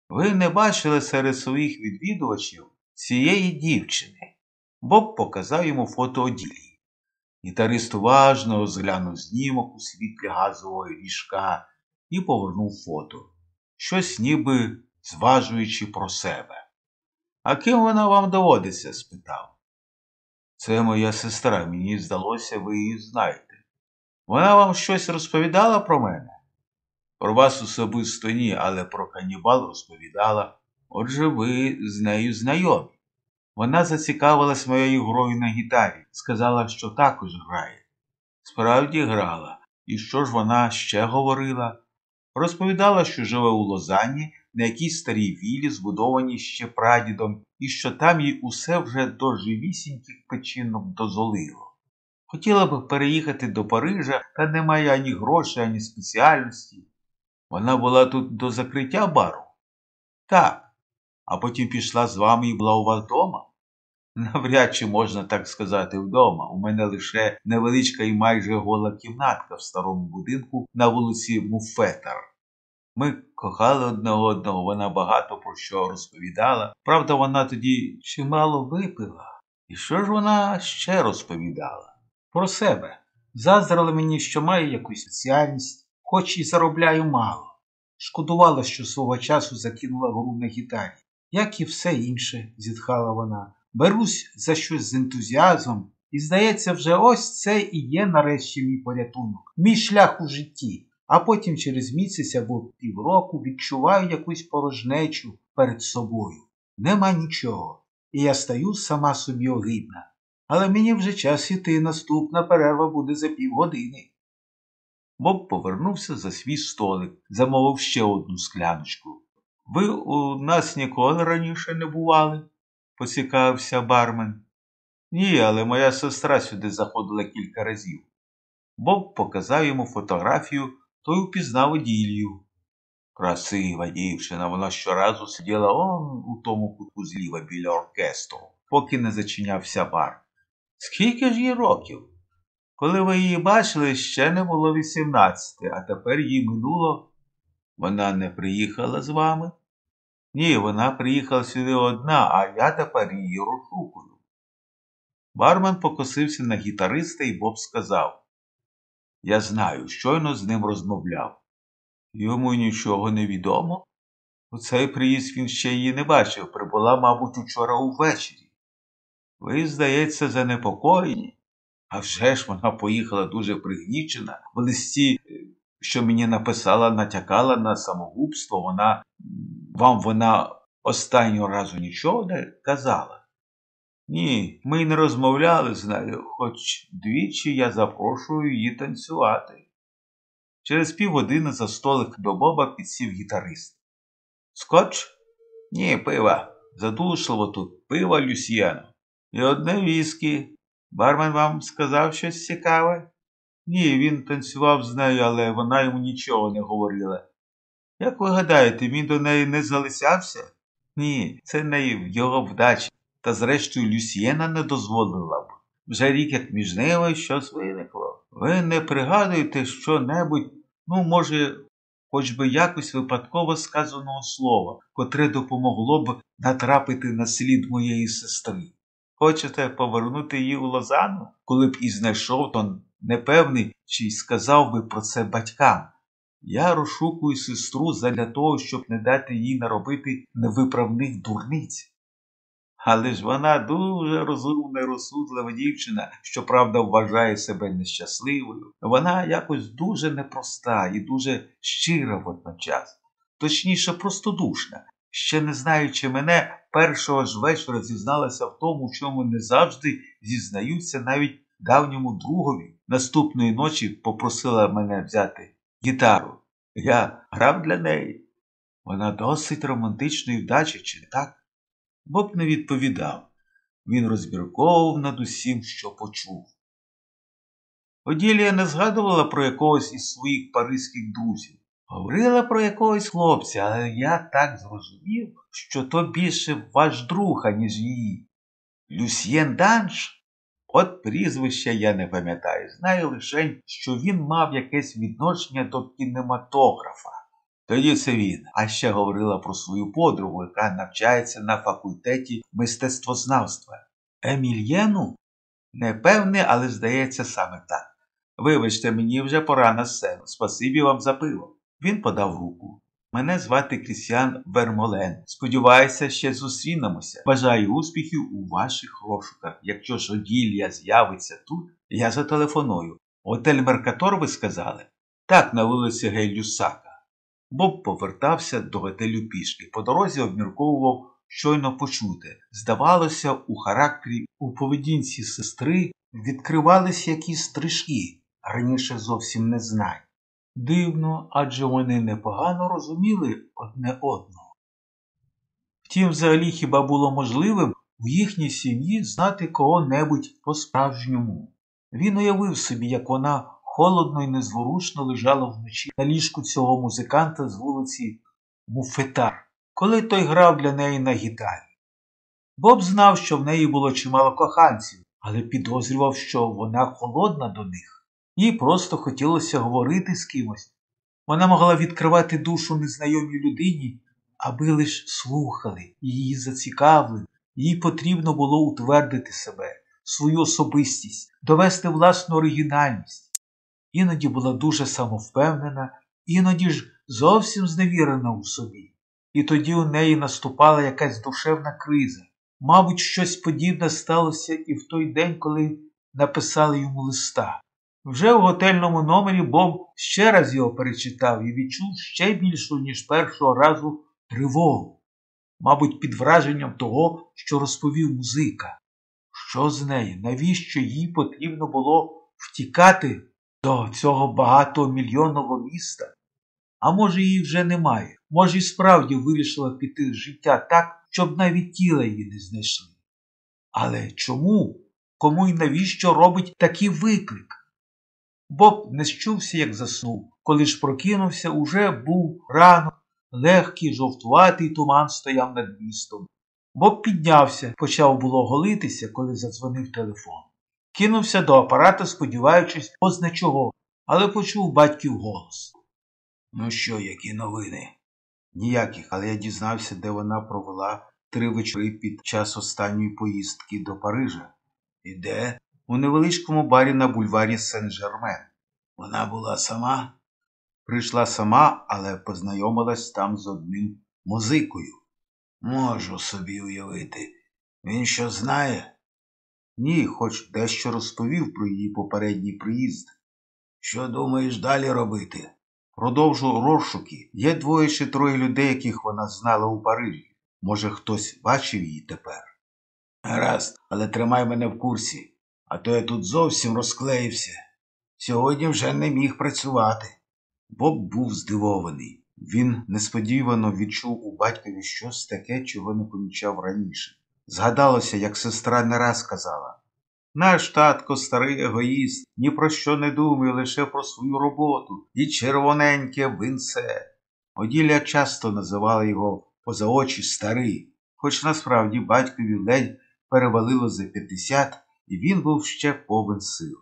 Ви не бачили серед своїх відвідувачів цієї дівчини. Боб показав йому фото Оділії. Гітарист уважно розглянув знімок у світлі газового ріжка і повернув фото, щось ніби зважуючи про себе. А ким вона вам доводиться? спитав. Це моя сестра, мені здалося, ви її знаєте. Вона вам щось розповідала про мене? Про вас особисто ні, але про канібал розповідала. Отже, ви з нею знайомі. Вона зацікавилась моєю грою на гітарі, сказала, що також грає. Справді грала. І що ж вона ще говорила? Розповідала, що живе у Лозанні, на якійсь старій вілі, збудованій ще прадідом, і що там їй усе вже до живісіньких печінок дозволило. Хотіла б переїхати до Парижа, та не має ані грошей, ані спеціальності. Вона була тут до закриття бару? Так. А потім пішла з вами і була у вас вдома? Навряд чи можна так сказати вдома. У мене лише невеличка і майже гола кімнатка в старому будинку на вулиці Муфетар. Ми кохали одне одного, вона багато про що розповідала. Правда, вона тоді чимало випила. І що ж вона ще розповідала? Про себе. Заздрила мені, що маю якусь спеціальність, хоч і заробляю мало. Шкодувала, що свого часу закинула гру на гітарі. Як і все інше, зітхала вона. Берусь за щось з ентузіазмом, і, здається, вже ось це і є нарешті мій порятунок, мій шлях у житті, а потім через місяць або півроку відчуваю якусь порожнечу перед собою. Нема нічого, і я стаю сама собі огидна. Але мені вже час іти, наступна перерва буде за півгодини. Боб повернувся за свій столик, замовив ще одну скляночку. Ви у нас ніколи раніше не бували? поцікавився бармен. Ні, але моя сестра сюди заходила кілька разів. Боб показав йому фотографію, той упізнав Оділію. Красива дівчина, вона щоразу сиділа он у тому кутку зліва біля оркестру, поки не зачинявся бар. Скільки ж їй років? Коли ви її бачили, ще не було вісімнадцяти, а тепер їй минуло. Вона не приїхала з вами? Ні, вона приїхала сюди одна, а я тепер її розшукую. Бармен покосився на гітариста і Боб сказав Я знаю, щойно з ним розмовляв. Йому нічого не відомо. У цей приїзд він ще її не бачив, прибула, мабуть, учора увечері. Ви, здається, занепокоєні. А вже ж вона поїхала дуже пригнічена. В листі, що мені написала, натякала на самогубство. Вона вам вона останнього разу нічого не казала. Ні, ми й не розмовляли з нею, хоч двічі я запрошую її танцювати. Через півгодини за столик до Боба підсів гітарист. Скотч? Ні, пива. Задушливо тут, пива Люсьєно. І одне віскі. Бармен вам сказав щось цікаве? Ні, він танцював з нею, але вона йому нічого не говорила. Як ви гадаєте, він до неї не залисявся? Ні, це не його вдача. Та зрештою Люсьєна не дозволила б. Вже рік як між ними щось виникло. Ви не пригадуєте що-небудь, ну, може, хоч би якось випадково сказаного слова, котре допомогло б натрапити на слід моєї сестри. Хочете повернути її у Лозану? Коли б і знайшов, то непевний, чи й сказав би про це батькам. Я розшукую сестру задля того, щоб не дати їй наробити невиправних дурниць. Але ж вона дуже розумна і розсудлива дівчина, що правда вважає себе нещасливою. Вона якось дуже непроста і дуже щира водночас, точніше, простодушна. Ще не знаючи мене, першого ж вечора зізналася в тому, чому не завжди зізнаються навіть давньому другові. Наступної ночі попросила мене взяти гітару. Я грав для неї. Вона досить романтичної вдачі, чи не так? Боб не відповідав. Він розмірковував над усім, що почув. Оділія не згадувала про якогось із своїх паризьких друзів. Говорила про якогось хлопця, але я так зрозумів, що то більше ваш друг, аніж її. Люсьєн Данш? От прізвища я не пам'ятаю. Знаю лише, що він мав якесь відношення до кінематографа. Тоді це він. А ще говорила про свою подругу, яка навчається на факультеті мистецтвознавства. Емільєну? Непевне, але здається саме так. Вибачте, мені вже пора на сцену. Спасибі вам за пиво. Він подав руку. Мене звати Крістіан Вермолен. Сподіваюся, ще зустрінемося. Бажаю успіхів у ваших розшуках. Якщо ж Оділія з'явиться тут, я зателефоную. Отель Меркатор, ви сказали? Так, на вулиці Гейлюсака. Боб повертався до готелю пішки. По дорозі обмірковував щойно почуте. Здавалося, у характері, у поведінці сестри відкривались якісь стрижки, раніше зовсім не знані. Дивно, адже вони непогано розуміли одне одного. Втім, взагалі хіба було можливим у їхній сім'ї знати кого-небудь по-справжньому. Він уявив собі, як вона холодно і незворушно лежала вночі на ліжку цього музиканта з вулиці Муфетар, коли той грав для неї на гітарі. Боб знав, що в неї було чимало коханців, але підозрював, що вона холодна до них. Їй просто хотілося говорити з кимось. Вона могла відкривати душу незнайомій людині, аби лиш слухали, її зацікавили, їй потрібно було утвердити себе, свою особистість, довести власну оригінальність. Іноді була дуже самовпевнена, іноді ж зовсім зневірена у собі. І тоді у неї наступала якась душевна криза. Мабуть, щось подібне сталося і в той день, коли написали йому листа. Вже в готельному номері Боб ще раз його перечитав і відчув ще більшу, ніж першого разу, тривогу. Мабуть, під враженням того, що розповів музика. Що з нею? Навіщо їй потрібно було втікати до цього багатомільйонного міста? А може, її вже немає. Може, і справді вирішила піти з життя так, щоб навіть тіла її не знайшли. Але чому? Кому і навіщо робить такий виклик? Боб не щувся, як заснув. Коли ж прокинувся, уже був рано, легкий, жовтуватий туман стояв над містом. Боб піднявся, почав було голитися, коли задзвонив телефон. Кинувся до апарата, сподіваючись, позна чого, але почув батьків голос. Ну що, які новини? Ніяких, але я дізнався, де вона провела три вечори під час останньої поїздки до Парижа. І де? У невеличкому барі на бульварі Сен-Жермен. Вона була сама? Прийшла сама, але познайомилась там з одним музикою. Можу собі уявити. Він що знає? Ні, хоч дещо розповів про її попередній приїзд. Що думаєш далі робити? Продовжу розшуки. Є двоє чи троє людей, яких вона знала у Парижі. Може, хтось бачив її тепер. Гаразд, але тримай мене в курсі, а то я тут зовсім розклеївся. Сьогодні вже не міг працювати. Боб був здивований. Він несподівано відчув у батькові щось таке, чого не помічав раніше. Згадалося, як сестра не раз казала наш татко старий егоїст, ні про що не думає лише про свою роботу і червоненьке винце. Оділля часто називали його поза очі старий, хоч насправді батькові ледь перевалило за 50, і він був ще повен сил.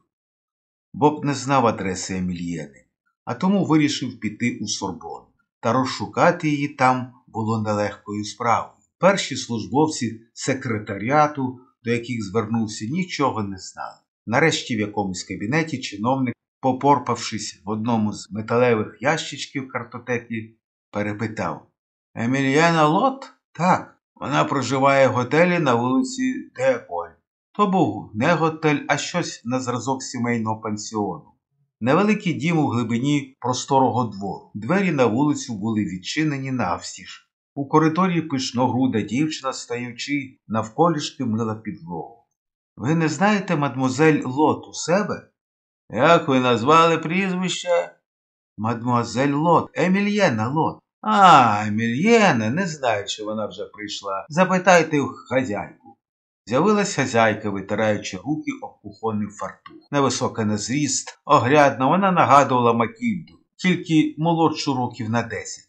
Боб не знав адреси Емільєни, а тому вирішив піти у Сорбон, та розшукати її там було нелегкою справою. Перші службовці секретаріату, до яких звернувся, нічого не знали. Нарешті в якомусь кабінеті чиновник, попорпавшись в одному з металевих ящичків картотеки, перепитав Емільяна Лот? Так. Вона проживає в готелі на вулиці Деполь. То був не готель, а щось на зразок сімейного пансіону. Невеликий дім у глибині просторого двору. Двері на вулицю були відчинені навстіж. У коридорі пишногруда дівчина, стаючи, навколішки мила підлогу. Ви не знаєте, мадмозель Лот у себе? Як ви назвали прізвище? Мадмуазель Лот, Емільєна Лот. А, Емільєна, не знаю, чи вона вже прийшла. Запитайте у хазяйки. З'явилась хазяйка, витираючи руки об кухонний фартух. Невисока на зріст, огрядна, вона нагадувала Матильду, тільки молодшу років на десять.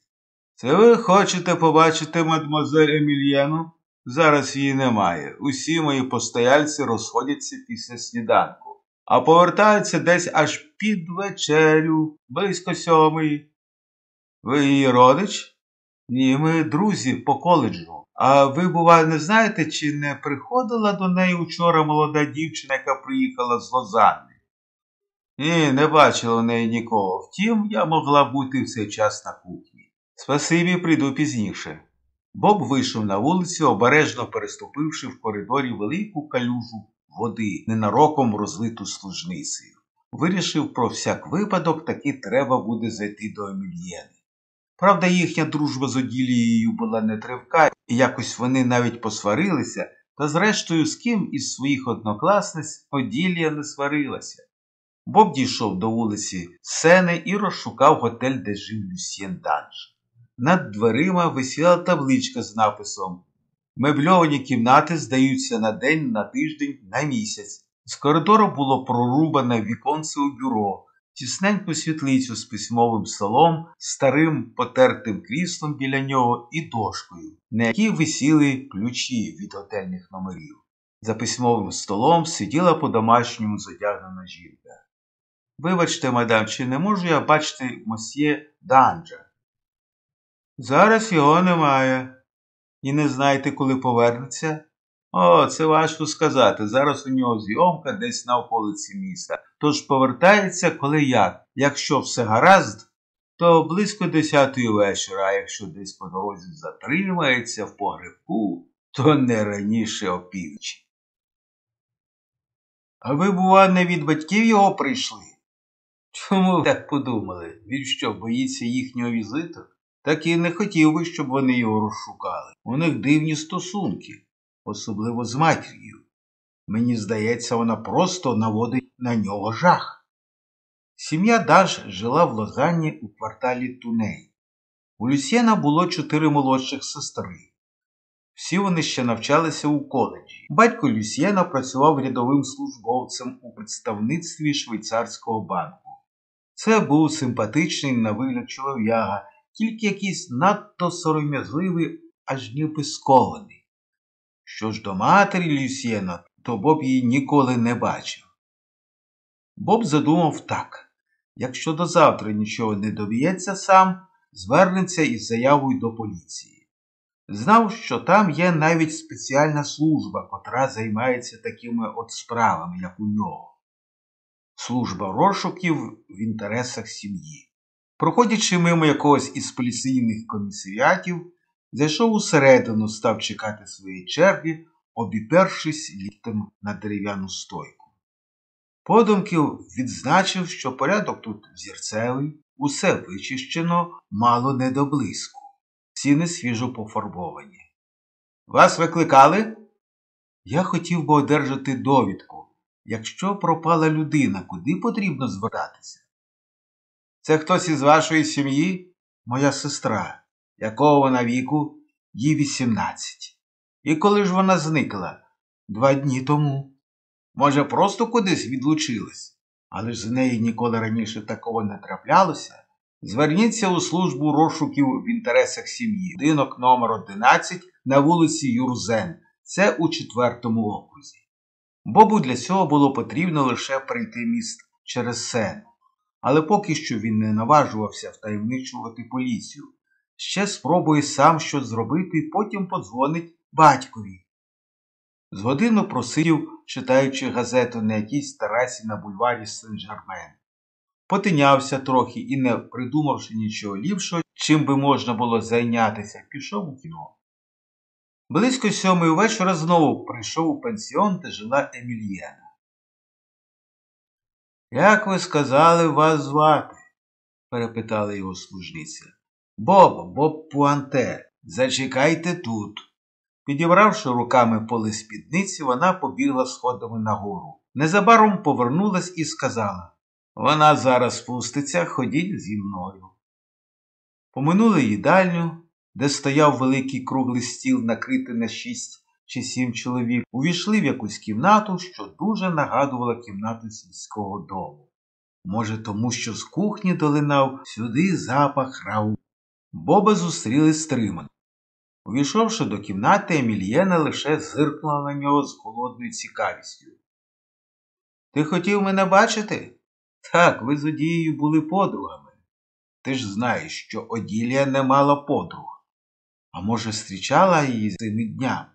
Це ви хочете побачити мадмозель Емільєну? Зараз її немає. Усі мої постояльці розходяться після сніданку, а повертаються десь аж під вечерю, близько сьомої. Ви її родич? Ні, ми друзі по коледжу. А ви, бува, не знаєте, чи не приходила до неї учора молода дівчина, яка приїхала з Лозанни? Ні, не бачила в неї нікого. Втім, я могла бути в цей час на кухні. Спасибі, прийду пізніше. Боб вийшов на вулицю, обережно переступивши в коридорі велику калюжу води, ненароком розлиту служницею. Вирішив про всяк випадок таки треба буде зайти до Емільєни. Правда, їхня дружба з Оділією була нетривка, і якось вони навіть посварилися, та зрештою з ким із своїх однокласниць Оділія не сварилася. Боб дійшов до вулиці Сени і розшукав готель, де жив Люсьєн Данж. Над дверима висіла табличка з написом Мебльовані кімнати здаються на день, на тиждень, на місяць. З коридору було прорубане віконце у бюро, тісненьку світлицю з письмовим столом, старим потертим кріслом біля нього і дошкою, на якій висіли ключі від готельних номерів. За письмовим столом сиділа по домашньому задягнена жінка. Вибачте, мадам, чи не можу я бачити мосьє Данджа? Зараз його немає. І не знаєте, коли повернеться? О, це важко сказати. Зараз у нього зйомка десь на околиці міста. Тож повертається, коли як. Якщо все гаразд, то близько десятої вечора, а якщо десь по дорозі затримається в погребку, то не раніше опівчі. А ви, бува, не від батьків його прийшли? Чому ви так подумали? Він що, боїться їхнього візиту? Так і не хотів би, щоб вони його розшукали. У них дивні стосунки, особливо з матір'ю. Мені здається, вона просто наводить на нього жах. Сім'я Даш жила в Лозанні у кварталі Туней. У Люсьєна було чотири молодших сестри. Всі вони ще навчалися у коледжі. Батько Люсьєна працював рядовим службовцем у представництві швейцарського банку. Це був симпатичний на вигляд чолов'яга, тільки якийсь надто сором'язливий, аж ніби скований. Що ж до матері Люсьєна, то Боб її ніколи не бачив. Боб задумав так якщо до завтра нічого не доб'ється сам, звернеться із заявою до поліції. Знав, що там є навіть спеціальна служба, котра займається такими от справами, як у нього. Служба розшуків в інтересах сім'ї. Проходячи мимо якогось із поліційних комісаріатів, зайшов усередину, став чекати своєї черги, обіпершись ліктем на дерев'яну стойку. Подумків відзначив, що порядок тут зірцевий, усе вичищено, мало не до блиску, ціни свіжо пофарбовані. Вас викликали? Я хотів би одержати довідку, якщо пропала людина, куди потрібно звертатися. Це хтось із вашої сім'ї? Моя сестра, якого вона віку, їй 18. І коли ж вона зникла? Два дні тому. Може, просто кудись відлучилась, але ж з неї ніколи раніше такого не траплялося. Зверніться у службу розшуків в інтересах сім'ї. Будинок номер 11 на вулиці Юрзен. Це у четвертому окрузі. Бобу для цього було потрібно лише прийти міст через сену. Але поки що він не наважувався втаємничувати поліцію. Ще спробує сам щось зробити потім подзвонить батькові. З годину просидів, читаючи газету на якійсь терасі на бульварі Сен-Жермен. Потинявся трохи і, не придумавши нічого ліпшого, чим би можна було зайнятися, пішов у кіно. Близько сьомої вечора знову прийшов у пансіон, де жила Емільєна. Як ви сказали вас звати? перепитала його служниця. Боб, Боб Пуанте, зачекайте тут. Підібравши руками поли спідниці, вона побігла сходами нагору. Незабаром повернулась і сказала Вона зараз спуститься, ходіть зі мною. Поминули їдальню, де стояв великий круглий стіл, накритий на шість чи сім чоловік, увійшли в якусь кімнату, що дуже нагадувала кімнату сільського дому. Може, тому що з кухні долинав сюди запах рау. Боба зустріли стримано. Увійшовши до кімнати, Емільєна лише зиркнула на нього з холодною цікавістю. Ти хотів мене бачити? Так, ви з Одією були подругами. Ти ж знаєш, що Оділія не мала подруг. А може, зустрічала її цими днями?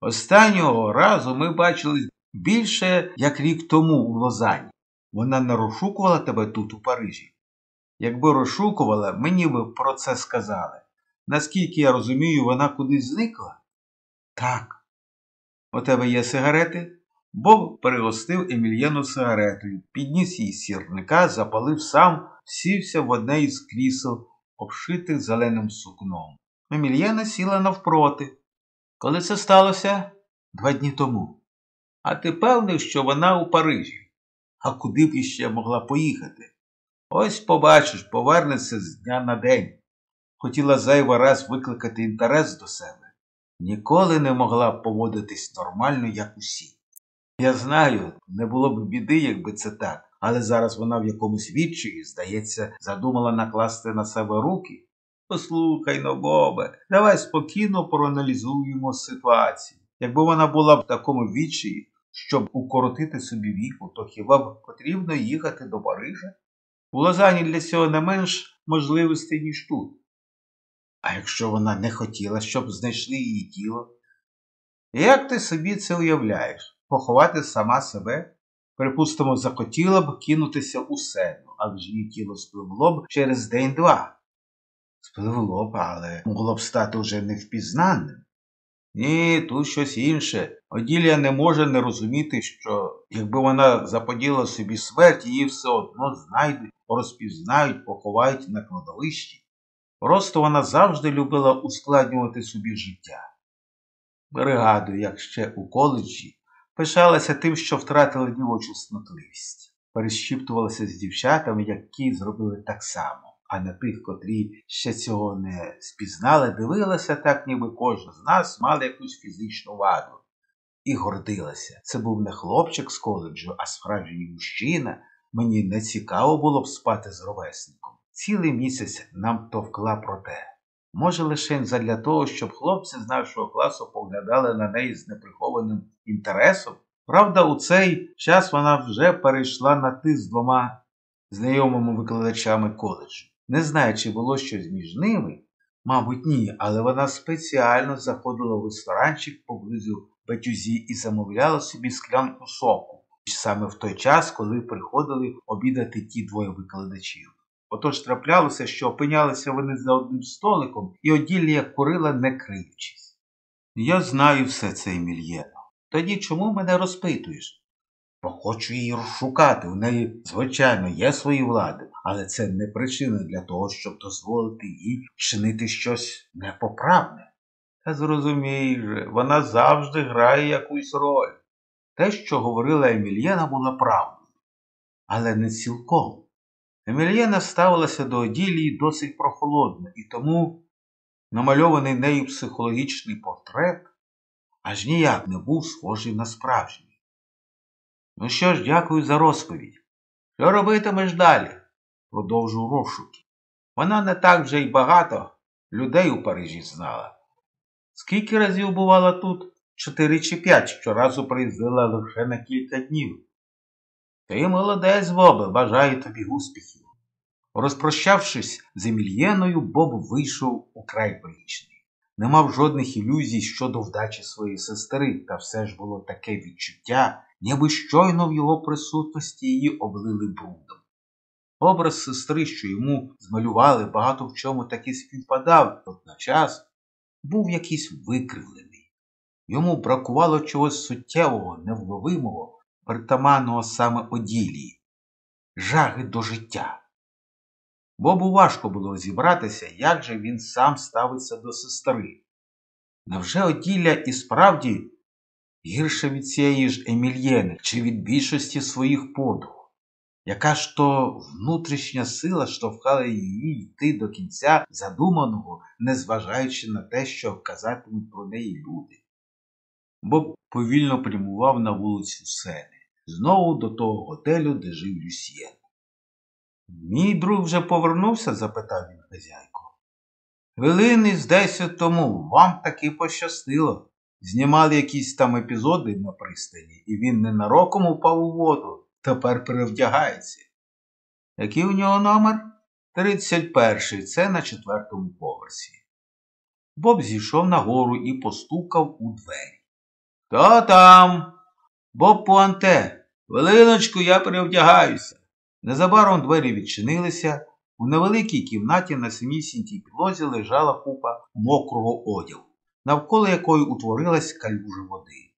Останнього разу ми бачились більше, як рік тому у Лозані. Вона не розшукувала тебе тут, у Парижі. Якби розшукувала, мені би про це сказали. Наскільки я розумію, вона кудись зникла? Так. У тебе є сигарети? Боб перегостив Емільєну сигаретою, підніс їй сірника, запалив сам, сівся в одне із крісел, обшитих зеленим сукном. Емільєна сіла навпроти. Коли це сталося? Два дні тому. А ти певний, що вона у Парижі? А куди б іще могла поїхати? Ось побачиш, повернеться з дня на день. Хотіла зайва раз викликати інтерес до себе. Ніколи не могла поводитись нормально, як усі. Я знаю, не було б біди, якби це так, але зараз вона в якомусь відчаї, здається, задумала накласти на себе руки. Послухай но, Бобе, давай спокійно проаналізуємо ситуацію. Якби вона була в такому відчаї, щоб укоротити собі віку, то хіба б потрібно їхати до Парижа? У Лозані для цього не менш можливостей, ніж тут. А якщо вона не хотіла, щоб знайшли її тіло? Як ти собі це уявляєш? Поховати сама себе? Припустимо, захотіла б кинутися у сену, ж її тіло спливло б через день-два. Спливло б, але могло б стати вже невпізнаним. Ні, тут щось інше. Оділія не може не розуміти, що якби вона заподіла собі смерть, її все одно знайдуть, розпізнають, поховають на кладовищі. Просто вона завжди любила ускладнювати собі життя. Пригадую, як ще у коледжі пишалася тим, що втратила дівочу снотливість, перешіптувалася з дівчатами, які зробили так само а на тих, котрі ще цього не спізнали, дивилася так, ніби кожен з нас мала якусь фізичну ваду. І гордилася. Це був не хлопчик з коледжу, а справжній мужчина. Мені не цікаво було б спати з ровесником. Цілий місяць нам товкла про те. Може, лише задля того, щоб хлопці з нашого класу поглядали на неї з неприхованим інтересом. Правда, у цей час вона вже перейшла на ти з двома знайомими викладачами коледжу. Не знаю, чи було щось між ними, мабуть, ні, але вона спеціально заходила в ресторанчик поблизу Батюзі і замовляла собі склянку соку, саме в той час, коли приходили обідати ті двоє викладачів. Отож траплялося, що опинялися вони за одним столиком, і оділля курила, не криючись. Я знаю все це, Емільєно. Тоді чому мене розпитуєш? Бо хочу її розшукати. У неї, звичайно, є свої влади, але це не причина для того, щоб дозволити їй чинити щось непоправне. Та зрозумій же, вона завжди грає якусь роль. Те, що говорила Емільєна, було правдою, але не цілком. Емільєна ставилася до Оділії досить прохолодно, і тому намальований нею психологічний портрет аж ніяк не був схожий на справжній. Ну що ж, дякую за розповідь. Що робитимеш далі? продовжив розшуки. Вона не так вже й багато людей у Парижі знала. Скільки разів бувала тут? Чотири чи п'ять, щоразу приїздила лише на кілька днів. Ти молодець, Бобе, бажаю тобі успіхів. Розпрощавшись з Емільєною, Боб вийшов украй прилічний. Не мав жодних ілюзій щодо вдачі своєї сестри, та все ж було таке відчуття, ніби щойно в його присутності її облили брудом. Образ сестри, що йому змалювали, багато в чому таки співпадав, одночас був якийсь викривлений. Йому бракувало чогось суттєвого, невловимого, притаманного саме оділії, жаги до життя. Бобу важко було розібратися, як же він сам ставиться до сестри. Невже Оділля і справді гірше від цієї ж Емільєни чи від більшості своїх подруг? Яка ж то внутрішня сила штовхала її йти до кінця задуманого, незважаючи на те, що казатимуть про неї люди? Боб повільно прямував на вулицю Сени, знову до того готелю, де жив Люсьєн. Мій друг вже повернувся? запитав він хазяйку. Хвилини з десять тому вам таки пощастило. Знімали якісь там епізоди на пристані, і він ненароком упав у воду, тепер перевдягається. Який у нього номер? Тридцять перший, це на четвертому поверсі. Боб зійшов нагору і постукав у двері. Хто там? Боб Пуанте. Хвилиночку, я перевдягаюся. Незабаром двері відчинилися. У невеликій кімнаті на самісінькій підлозі лежала купа мокрого одягу, навколо якої утворилась калюжа води.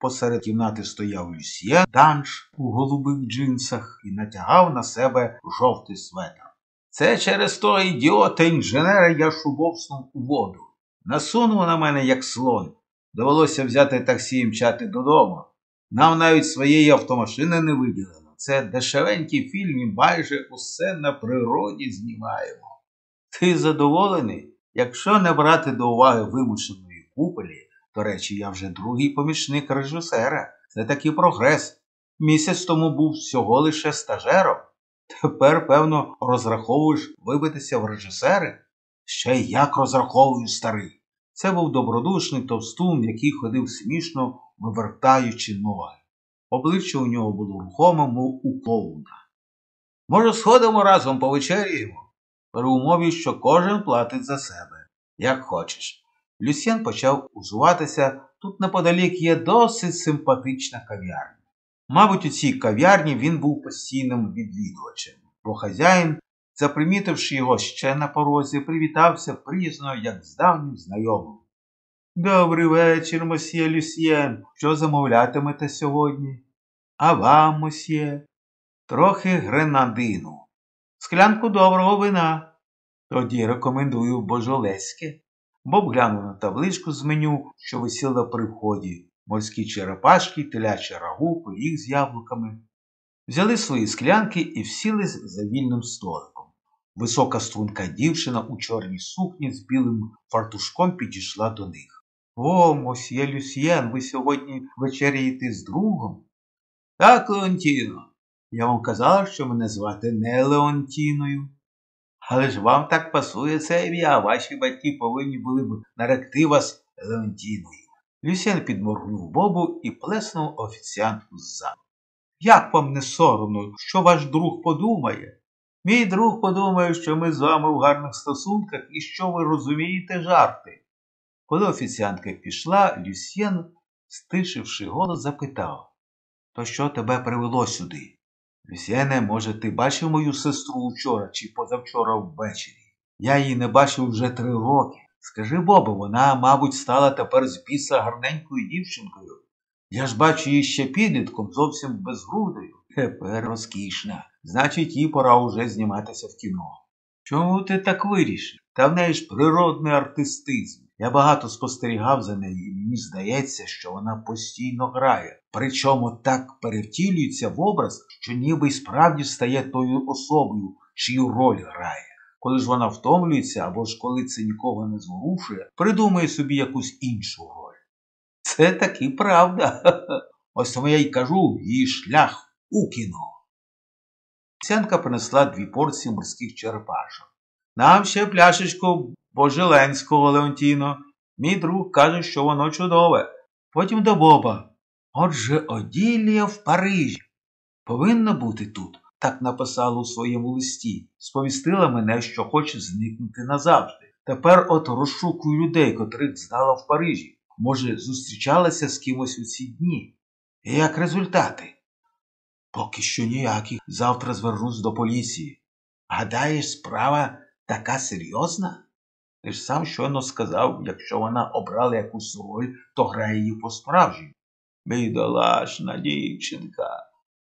Посеред кімнати стояв Люсьє данш у голубих джинсах і натягав на себе жовтий светр. Це через того ідіота інженера я шубовснув у воду. Насунув на мене, як слон. Довелося взяти таксі і мчати додому. Нам навіть своєї автомашини не виділено. Це дешевенький фільм і майже усе на природі знімаємо. Ти задоволений? Якщо не брати до уваги вимушеної купелі, до речі, я вже другий помічник режисера. Це такий прогрес. Місяць тому був всього лише стажером. Тепер, певно, розраховуєш вибитися в режисери? Ще й як розраховую старий. Це був добродушний товстун, який ходив смішно, вивертаючи ноги. Обличчя у нього було рухоме, мов у клоуна. Може, сходимо разом повечеряємо? При умові, що кожен платить за себе, як хочеш. Люсьєн почав узуватися, тут неподалік є досить симпатична кав'ярня. Мабуть, у цій кав'ярні він був постійним відвідувачем, бо хазяїн, запримітивши його ще на порозі, привітався приязно, як з давнім знайомим. Добрий вечір, мосьє Люсьєн. Що замовлятимете сьогодні? А вам, мосьє? Трохи гренадину. Склянку доброго вина. Тоді рекомендую божолеське. Боб глянув на табличку з меню, що висіла при вході, морські черепашки, теляче рагу, пиріг з яблуками. Взяли свої склянки і всілись за вільним столиком. Висока струнка дівчина у чорній сукні з білим фартушком підійшла до них. О, мосьє Люсьєн, ви сьогодні вечеряєте з другом? Так, Леонтіно. Я вам казала, що мене звати не Леонтіною. Але ж вам так пасує це ім'я, ваші батьки повинні були б наректи вас Леонтіною. Люсьєн підморгнув Бобу і плеснув офіціантку ззаду. Як вам не соромно, що ваш друг подумає? Мій друг подумає, що ми з вами в гарних стосунках і що ви розумієте жарти. Коли офіціантка пішла, Люсьєн, стишивши голос, запитав То що тебе привело сюди? Люсьєне, може, ти бачив мою сестру учора чи позавчора ввечері? Я її не бачив вже три роки. Скажи Бобе, вона, мабуть, стала тепер з біса гарненькою дівчинкою. Я ж бачу її ще підлітком, зовсім безгрудою. Тепер розкішна. Значить, їй пора уже зніматися в кіно. Чому ти так вирішив? Та в неї ж природний артистизм. Я багато спостерігав за нею, і мені здається, що вона постійно грає, причому так перевтілюється в образ, що ніби й справді стає тою особою, чию роль грає. Коли ж вона втомлюється або ж коли це нікого не зворушує, придумає собі якусь іншу роль. Це таки правда. Ось тому я й кажу її шлях у кіно. Сянка принесла дві порції морських черепашок. Нам ще пляшечку Божеленського, Леонтіно. Мій друг каже, що воно чудове. Потім до Боба. Отже, Оділія в Парижі. Повинна бути тут, так написала у своєму листі. Сповістила мене, що хоче зникнути назавжди. Тепер от розшукую людей, котрих знала в Парижі. Може, зустрічалася з кимось у ці дні. І як результати? Поки що ніяких. Завтра звернусь до поліції. Гадаєш, справа така серйозна? Ти ж сам щойно сказав, якщо вона обрала якусь роль, то грає її по-справжньому. Бідолашна дівчинка.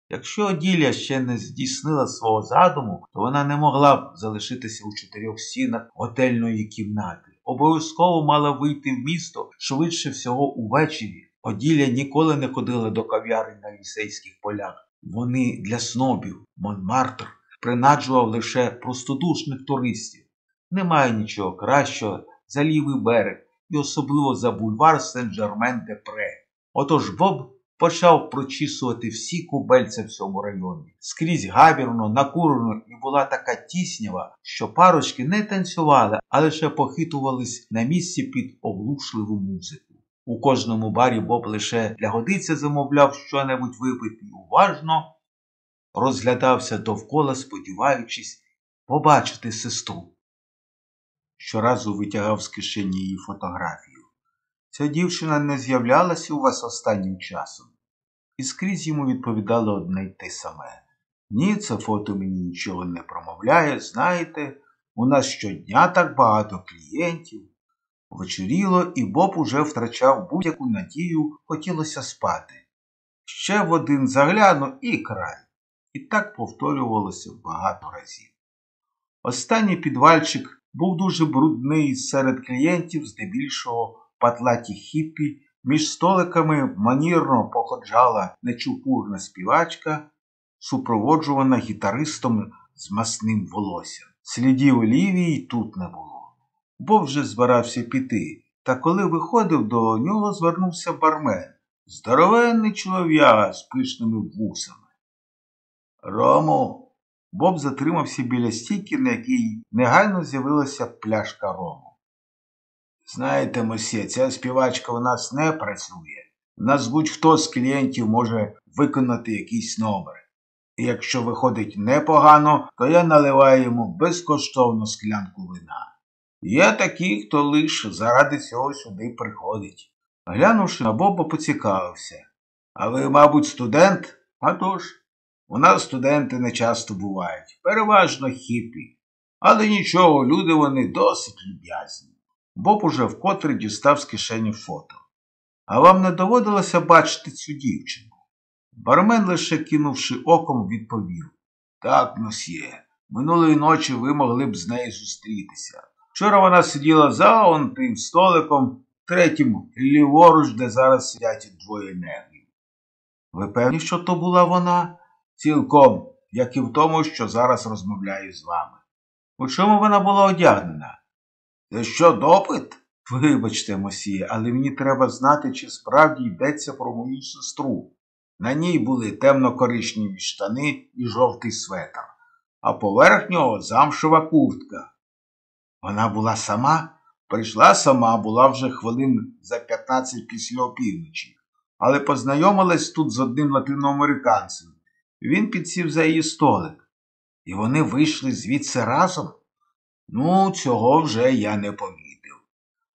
Якщо Діля ще не здійснила свого задуму, то вона не могла б залишитися у чотирьох стінах готельної кімнати. Обов'язково мала вийти в місто швидше всього увечері. Оділля ніколи не ходила до кав'ярень на лісейських полях. Вони для снобів, Монмартр, принаджував лише простодушних туристів. Немає нічого кращого за лівий берег і особливо за бульвар Сен-Жермен-де-Пре. Отож Боб почав прочісувати всі кубельця в цьому районі. Скрізь габірно, накурено і була така тіснява, що парочки не танцювали, а лише похитувались на місці під оглушливу музику. У кожному барі Боб лише для годиця замовляв щонебудь випити і уважно розглядався довкола, сподіваючись побачити сестру. Щоразу витягав з кишені її фотографію. Ця дівчина не з'являлася у вас останнім часом. І скрізь йому відповідало одне й те саме. Ні, це фото мені нічого не промовляє, знаєте, у нас щодня так багато клієнтів. Вечеріло, і Боб уже втрачав будь-яку надію, хотілося спати. Ще в один загляну і край. І так повторювалося багато разів. Останній підвальчик був дуже брудний серед клієнтів, здебільшого патлаті хіппі, між столиками манірно походжала нечупурна співачка, супроводжувана гітаристом з масним волоссям. Слідів Олівії тут не було. Боб вже збирався піти, та коли виходив до нього, звернувся бармен, здоровенний чолов'яга з пишними вусами. Рому. Боб затримався біля стійки, на якій негайно з'явилася пляшка рому. Знаєте, мосьє, ця співачка у нас не працює. У нас будь-хто з клієнтів може виконати якийсь номер. І якщо виходить непогано, то я наливаю йому безкоштовно склянку вина. Є такі, хто лише заради цього сюди приходить. Глянувши на Боба, поцікавився. А ви, мабуть, студент? А тож, у нас студенти не часто бувають, переважно хіпі. Але нічого, люди вони досить люб'язні. Боб уже вкотре дістав з кишені фото. А вам не доводилося бачити цю дівчину? Бармен, лише кинувши оком, відповів Так, носьє, минулої ночі ви могли б з нею зустрітися. Вчора вона сиділа за он тим столиком, третім ліворуч, де зараз сидять двоє негрів. Ви певні, що то була вона? Цілком, як і в тому, що зараз розмовляю з вами. У чому вона була одягнена? Це що, допит? Вибачте, Мосіє, але мені треба знати, чи справді йдеться про мою сестру. На ній були темно-коричневі штани і жовтий светр, а поверх нього замшева куртка. Вона була сама, прийшла сама, була вже хвилин за 15 після опівночі, але познайомилась тут з одним латиноамериканцем. Він підсів за її столик, і вони вийшли звідси разом. Ну, цього вже я не помітив.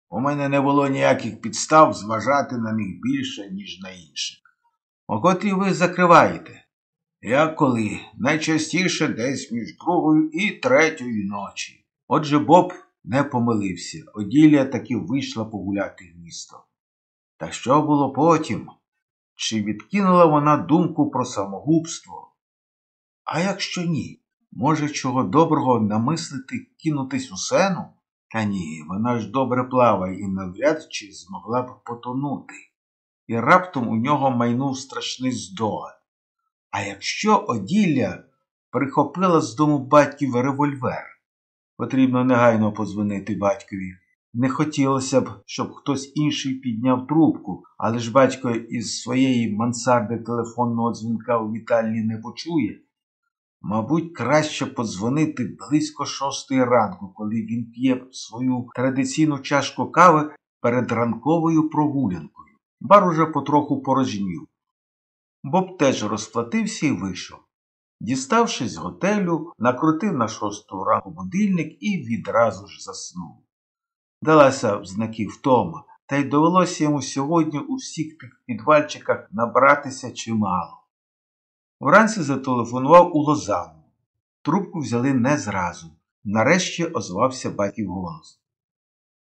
У мене не було ніяких підстав зважати на них більше, ніж на інших. О котрій ви закриваєте? Як коли? Найчастіше десь між другою і третьою ночі. Отже, Боб не помилився. Оділія таки вийшла погуляти в місто. Та що було потім? Чи відкинула вона думку про самогубство? А якщо ні, може, чого доброго намислити кинутись у сену? Та ні, вона ж добре плаває і навряд чи змогла б потонути. І раптом у нього майнув страшний здогад. А якщо Оділля прихопила з дому батьків револьвер, потрібно негайно позвонити батькові. Не хотілося б, щоб хтось інший підняв трубку, але ж батько із своєї мансарди телефонного дзвінка у вітальні не почує. Мабуть, краще подзвонити близько шостої ранку, коли він п'є свою традиційну чашку кави перед ранковою прогулянкою. Бар уже потроху порожнів. Боб теж розплатився і вийшов. Діставшись з готелю, накрутив на шосту ранку будильник і відразу ж заснув. Далася в знаки втома, та й довелося йому сьогодні у всіх тих підвальчиках набратися чимало. Вранці зателефонував у Лозанну. Трубку взяли не зразу. Нарешті озвався батьків голос.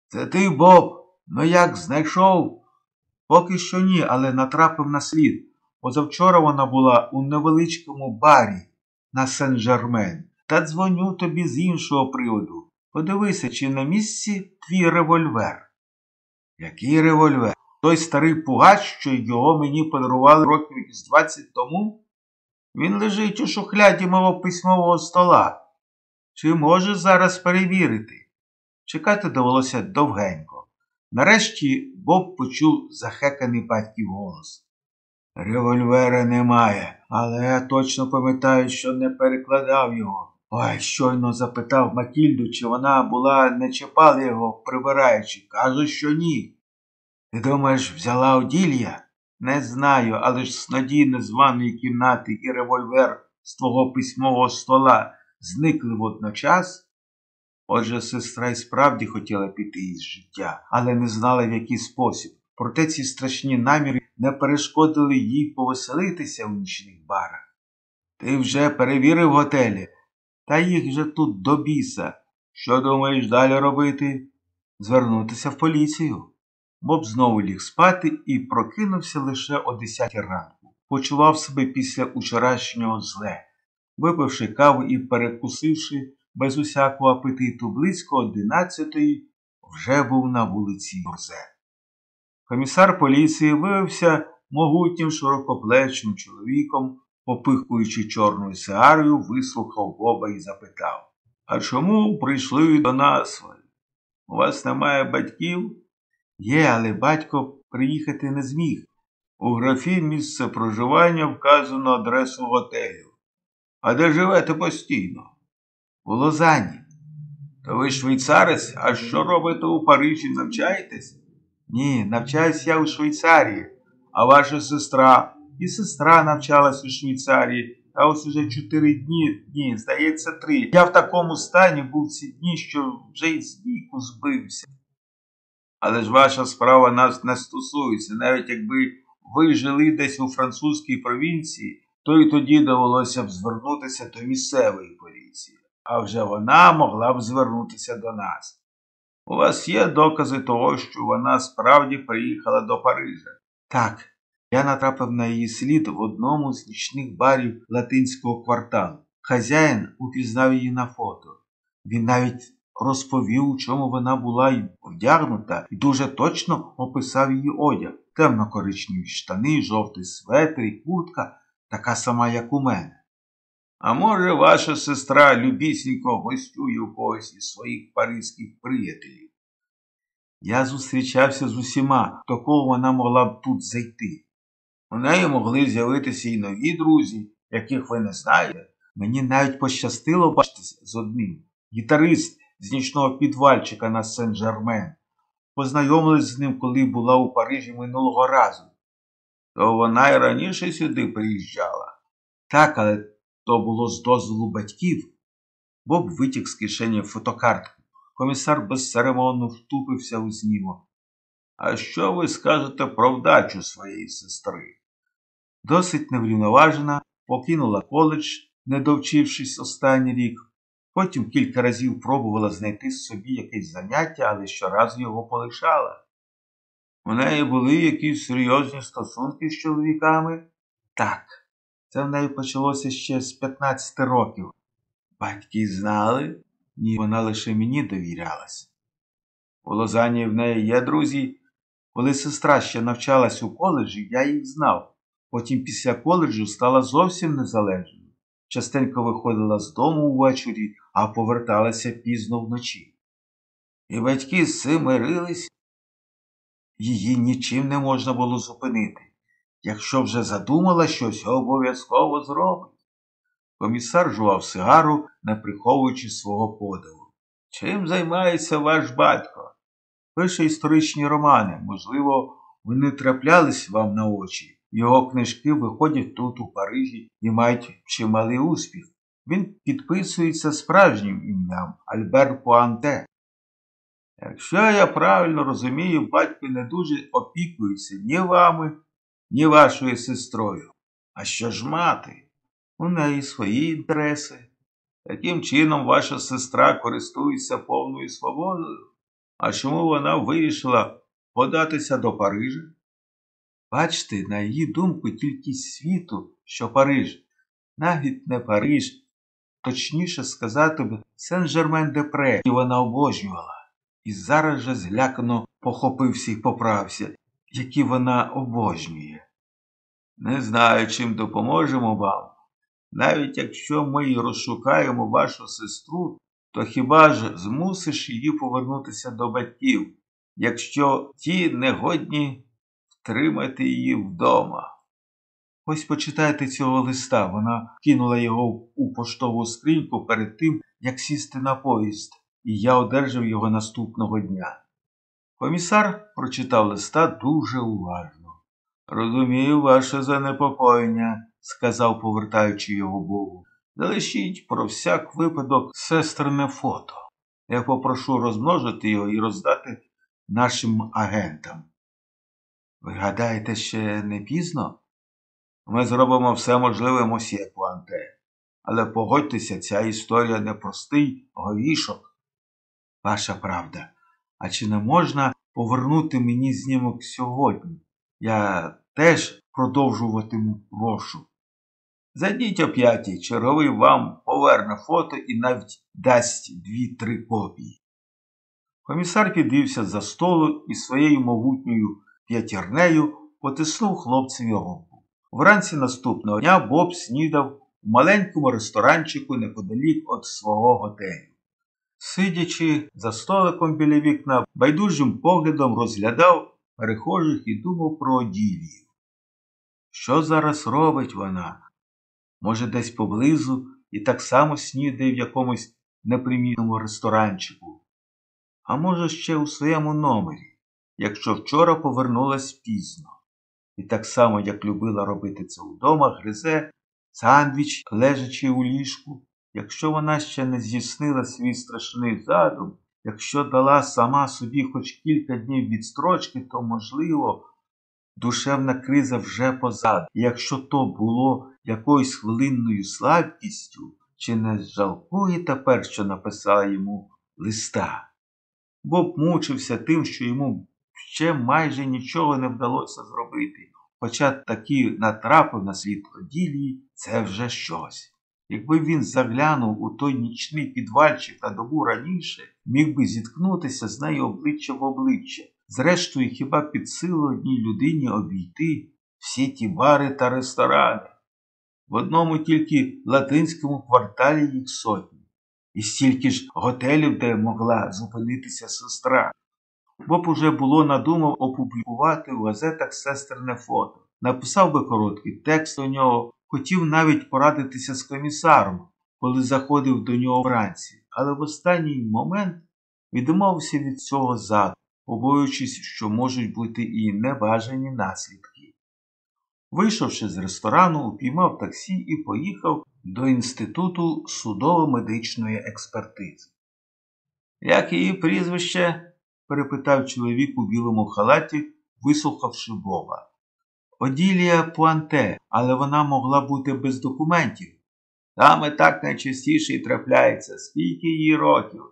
Це ти, Боб, ну як знайшов? Поки що ні, але натрапив на слід. Позавчора вона була у невеличкому барі на Сен-Жермен. Та дзвоню тобі з іншого приводу. Подивися, чи на місці твій револьвер. Який револьвер? Той старий пугач, що його мені подарували років із двадцять тому? Він лежить у шухляді мого письмового стола. Чи може зараз перевірити? Чекати довелося довгенько. Нарешті Боб почув захеканий батьків голос. Револьвера немає, але я точно пам'ятаю, що не перекладав його. Ой, щойно запитав Макільду, чи вона була не чіпала його, прибираючи. Кажу, що ні. Ти думаєш, взяла оділля? Не знаю, але ж снодій незваної кімнати і револьвер з твого письмового стола зникли водночас. Отже, сестра й справді хотіла піти із життя, але не знала, в який спосіб. Проте ці страшні наміри не перешкодили їй повеселитися в нічних барах. Ти вже перевірив готелі, та їх же тут до біса. Що думаєш далі робити? Звернутися в поліцію. Боб знову ліг спати і прокинувся лише о 10 ранку. Почував себе після учорашнього зле. Випивши каву і перекусивши без усякого апетиту близько одинадцятої, вже був на вулиці Юрзе. Комісар поліції виявився могутнім широкоплечним чоловіком, попихуючи чорною сигарою, вислухав Боба і запитав А чому прийшли до нас? У вас немає батьків? Є, але батько приїхати не зміг. У графі місце проживання вказано адресу готелю. А де живете постійно? У Лозанні. То ви швейцарець, а що робите у Парижі? Навчаєтесь? Ні, навчаюсь я у Швейцарії, а ваша сестра і сестра навчалась у Швейцарії, а ось уже чотири дні, ні, здається, три. Я в такому стані був ці дні, що вже й з віку збився. Але ж ваша справа нас не стосується, навіть якби ви жили десь у французькій провінції, то й тоді довелося б звернутися до місцевої поліції, а вже вона могла б звернутися до нас. У вас є докази того, що вона справді приїхала до Парижа? Так, я натрапив на її слід в одному з нічних барів латинського кварталу. Хазяїн упізнав її на фото. Він навіть розповів, у чому вона була вдягнута, і дуже точно описав її одяг темно-коричневі штани, жовтий светр і куртка, така сама, як у мене. А може, ваша сестра любісінько гостює у когось із своїх паризьких приятелів? Я зустрічався з усіма, до кого вона могла б тут зайти. У неї могли з'явитися і нові друзі, яких ви не знаєте. Мені навіть пощастило бачитися з одним. Гітарист з нічного підвальчика на Сен-Жермен. Познайомились з ним, коли була у Парижі минулого разу. То вона й раніше сюди приїжджала. Так, але то було з дозволу батьків. Боб витік з кишені фотокартку. Комісар безцеремонно втупився у знімок. А що ви скажете про вдачу своєї сестри? Досить неврівноважена, покинула коледж, не довчившись останній рік, Потім кілька разів пробувала знайти собі якесь заняття, але щоразу його полишала. У неї були якісь серйозні стосунки з чоловіками? Так, це в неї почалося ще з 15 років. Батьки знали, ні, вона лише мені довірялась. У Лозані в неї є друзі. Коли сестра ще навчалась у коледжі, я їх знав. Потім після коледжу стала зовсім незалежною. Частенько виходила з дому ввечері, а поверталася пізно вночі. І батьки з цим мирились. Її нічим не можна було зупинити. Якщо вже задумала щось, обов'язково зробить. Комісар жував сигару, не приховуючи свого подиву. Чим займається ваш батько? Пише історичні романи, можливо, вони траплялись вам на очі. Його книжки виходять тут, у Парижі, і мають чималий успіх. Він підписується справжнім ім'ям Альбер Пуанте. Якщо я правильно розумію, батько не дуже опікується ні вами, ні вашою сестрою. А що ж мати? У неї свої інтереси. Таким чином ваша сестра користується повною свободою. А чому вона вирішила податися до Парижа? Бачте, на її думку, тільки світу, що Париж, навіть не Париж, точніше сказати б Сен-Жермен-де-Пре, і вона обожнювала. І зараз же злякано похопився і поправся, які вона обожнює. Не знаю, чим допоможемо вам. Навіть якщо ми й розшукаємо вашу сестру, то хіба ж змусиш її повернутися до батьків, якщо ті не годні втримати її вдома? Ось почитайте цього листа. Вона кинула його у поштову скриньку перед тим, як сісти на поїзд, і я одержав його наступного дня. Комісар прочитав листа дуже уважно. Розумію ваше занепокоєння, сказав, повертаючи його Богу. Залишіть про всяк випадок сестрине фото. Я попрошу розмножити його і роздати нашим агентам. Ви гадаєте, ще не пізно? Ми зробимо все можливе, мосьє Пуанте. Але погодьтеся, ця історія не простий говішок. Ваша правда. А чи не можна повернути мені знімок сьогодні? Я теж продовжуватиму прошу. Зайдіть о п'ятій, черговий вам поверне фото і навіть дасть дві-три копії. Комісар підвівся за столу і своєю могутньою п'ятірнею потиснув хлопцеві руку. Вранці наступного дня Боб снідав у маленькому ресторанчику неподалік від свого готелю. Сидячи за столиком біля вікна, байдужим поглядом розглядав перехожих і думав про Оділію. Що зараз робить вона? Може, десь поблизу і так само снідає в якомусь непримітному ресторанчику, а може, ще у своєму номері, якщо вчора повернулась пізно. І так само, як любила робити це вдома, гризе сандвіч, лежачи у ліжку, якщо вона ще не з'яснила свій страшний задум, якщо дала сама собі хоч кілька днів відстрочки, то, можливо, душевна криза вже позаду. І якщо то було якоюсь хвилинною слабкістю, чи не жалкує тепер, що написала йому листа? Боб мучився тим, що йому ще майже нічого не вдалося зробити, хоча таки натрапив на слід Оділії, це вже щось. Якби він заглянув у той нічний підвальчик на добу раніше, міг би зіткнутися з нею обличчя в обличчя. Зрештою, хіба під силу одній людині обійти всі ті бари та ресторани? В одному тільки латинському кварталі їх сотні, і стільки ж готелів, де могла зупинитися сестра. Боб уже було надумав опублікувати в газетах сестерне фото. Написав би короткий текст у нього, хотів навіть порадитися з комісаром, коли заходив до нього вранці, але в останній момент відмовився від цього заду, побоюючись, що можуть бути і небажані наслідки. Вийшовши з ресторану, упіймав таксі і поїхав до Інституту судово-медичної експертизи. Як її прізвище? Перепитав чоловік у білому халаті, вислухавши Боба. Оділія Пуанте, але вона могла бути без документів. Там і так найчастіше і трапляється. Скільки їй років?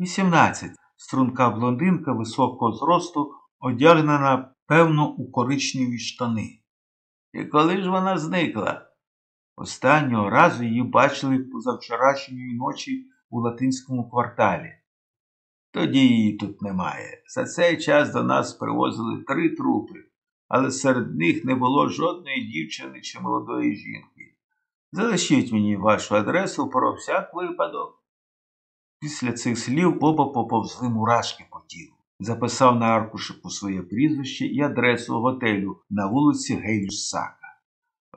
Вісімнадцять. Струнка блондинка високого зросту, одягнена, певно, у коричневі штани. І коли ж вона зникла? Останнього разу її бачили позавчорашньої ночі у латинському кварталі. Тоді її тут немає. За цей час до нас привозили три трупи, але серед них не було жодної дівчини чи молодої жінки. Залишіть мені вашу адресу про всяк випадок. Після цих слів Боба поповзли мурашки по тілу. Записав на аркушику своє прізвище і адресу готелю на вулиці Гейюсака.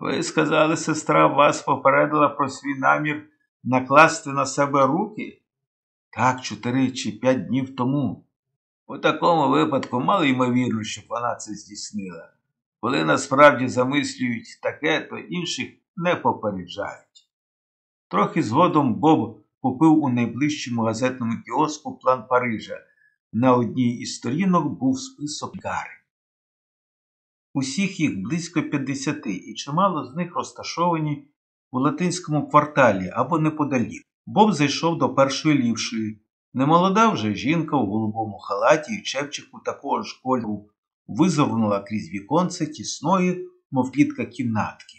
Ви сказали, сестра вас попередила про свій намір накласти на себе руки? Так, чотири чи п'ять днів тому. У такому випадку мало ймовірно, щоб вона це здійснила. Коли насправді замислюють таке, то інших не попереджають. Трохи згодом Боб купив у найближчому газетному кіоску план Парижа. На одній із сторінок був список лікарень. Усіх їх близько 50, і чимало з них розташовані у латинському кварталі або неподалік. Боб зайшов до першої лівшої. Немолода вже жінка у голубому халаті і чепчику такого ж кольору визирнула крізь віконце тісної, мов клітка кімнатки.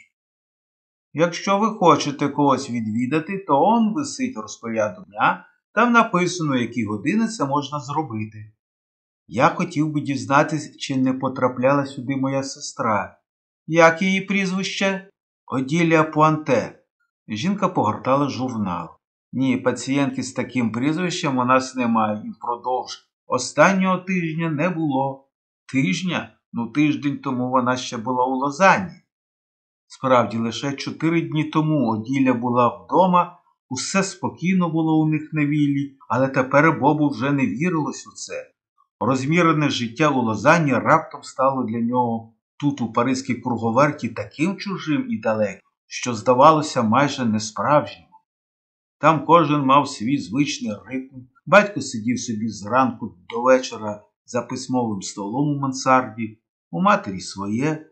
Якщо ви хочете когось відвідати, то он висить розпорядок дня, там написано, які години це можна зробити. Я хотів би дізнатися, чи не потрапляла сюди моя сестра. Як її прізвище? Оділія Пуанте. Жінка погортала журнал. Ні, пацієнтки з таким прізвищем у нас немає і впродовж останнього тижня не було. Тижня? Ну, тиждень тому вона ще була у Лозанні. Справді, лише чотири дні тому Оділя була вдома, усе спокійно було у них на віллі, але тепер Бобу вже не вірилось у це. Розмірене життя у Лозанні раптом стало для нього тут, у Паризькій круговерті, таким чужим і далеким, що здавалося майже несправжнім. Там кожен мав свій звичний ритм. Батько сидів собі зранку до вечора за письмовим столом у мансарді, у матері своє.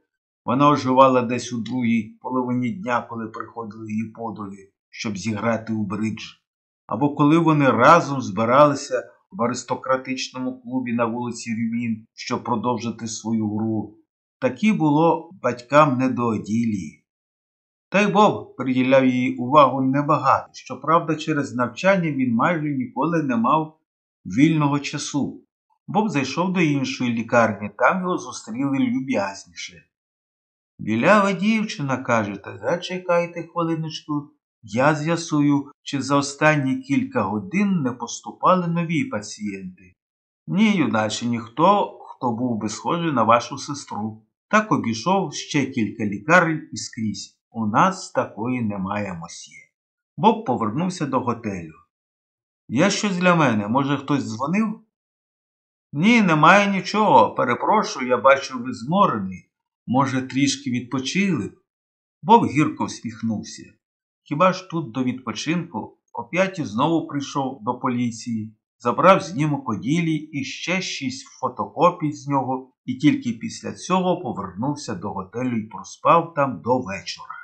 Вона оживала десь у другій половині дня, коли приходили її подруги, щоб зіграти у бридж. Або коли вони разом збиралися в аристократичному клубі на вулиці Рюмін, щоб продовжити свою гру. Такі було батькам не до оділії. Та й Боб приділяв їй увагу небагато, щоправда, через навчання він майже ніколи не мав вільного часу. Боб зайшов до іншої лікарні, там його зустріли люб'язніше. Білява дівчина, кажете, зачекайте хвилиночку, я з'ясую, чи за останні кілька годин не поступали нові пацієнти. Ні, юначе ніхто, хто був би схожий на вашу сестру. Так обійшов ще кілька лікарень і скрізь. У нас такої немає мосьє. Боб повернувся до готелю. Є щось для мене, може, хтось дзвонив? Ні, немає нічого. Перепрошую, я бачу, ви зморений. Може, трішки відпочили? Боб гірко всміхнувся. Хіба ж тут до відпочинку о п'ятій знову прийшов до поліції, забрав знімок оділі і ще шість фотокопій з нього, і тільки після цього повернувся до готелю і проспав там до вечора.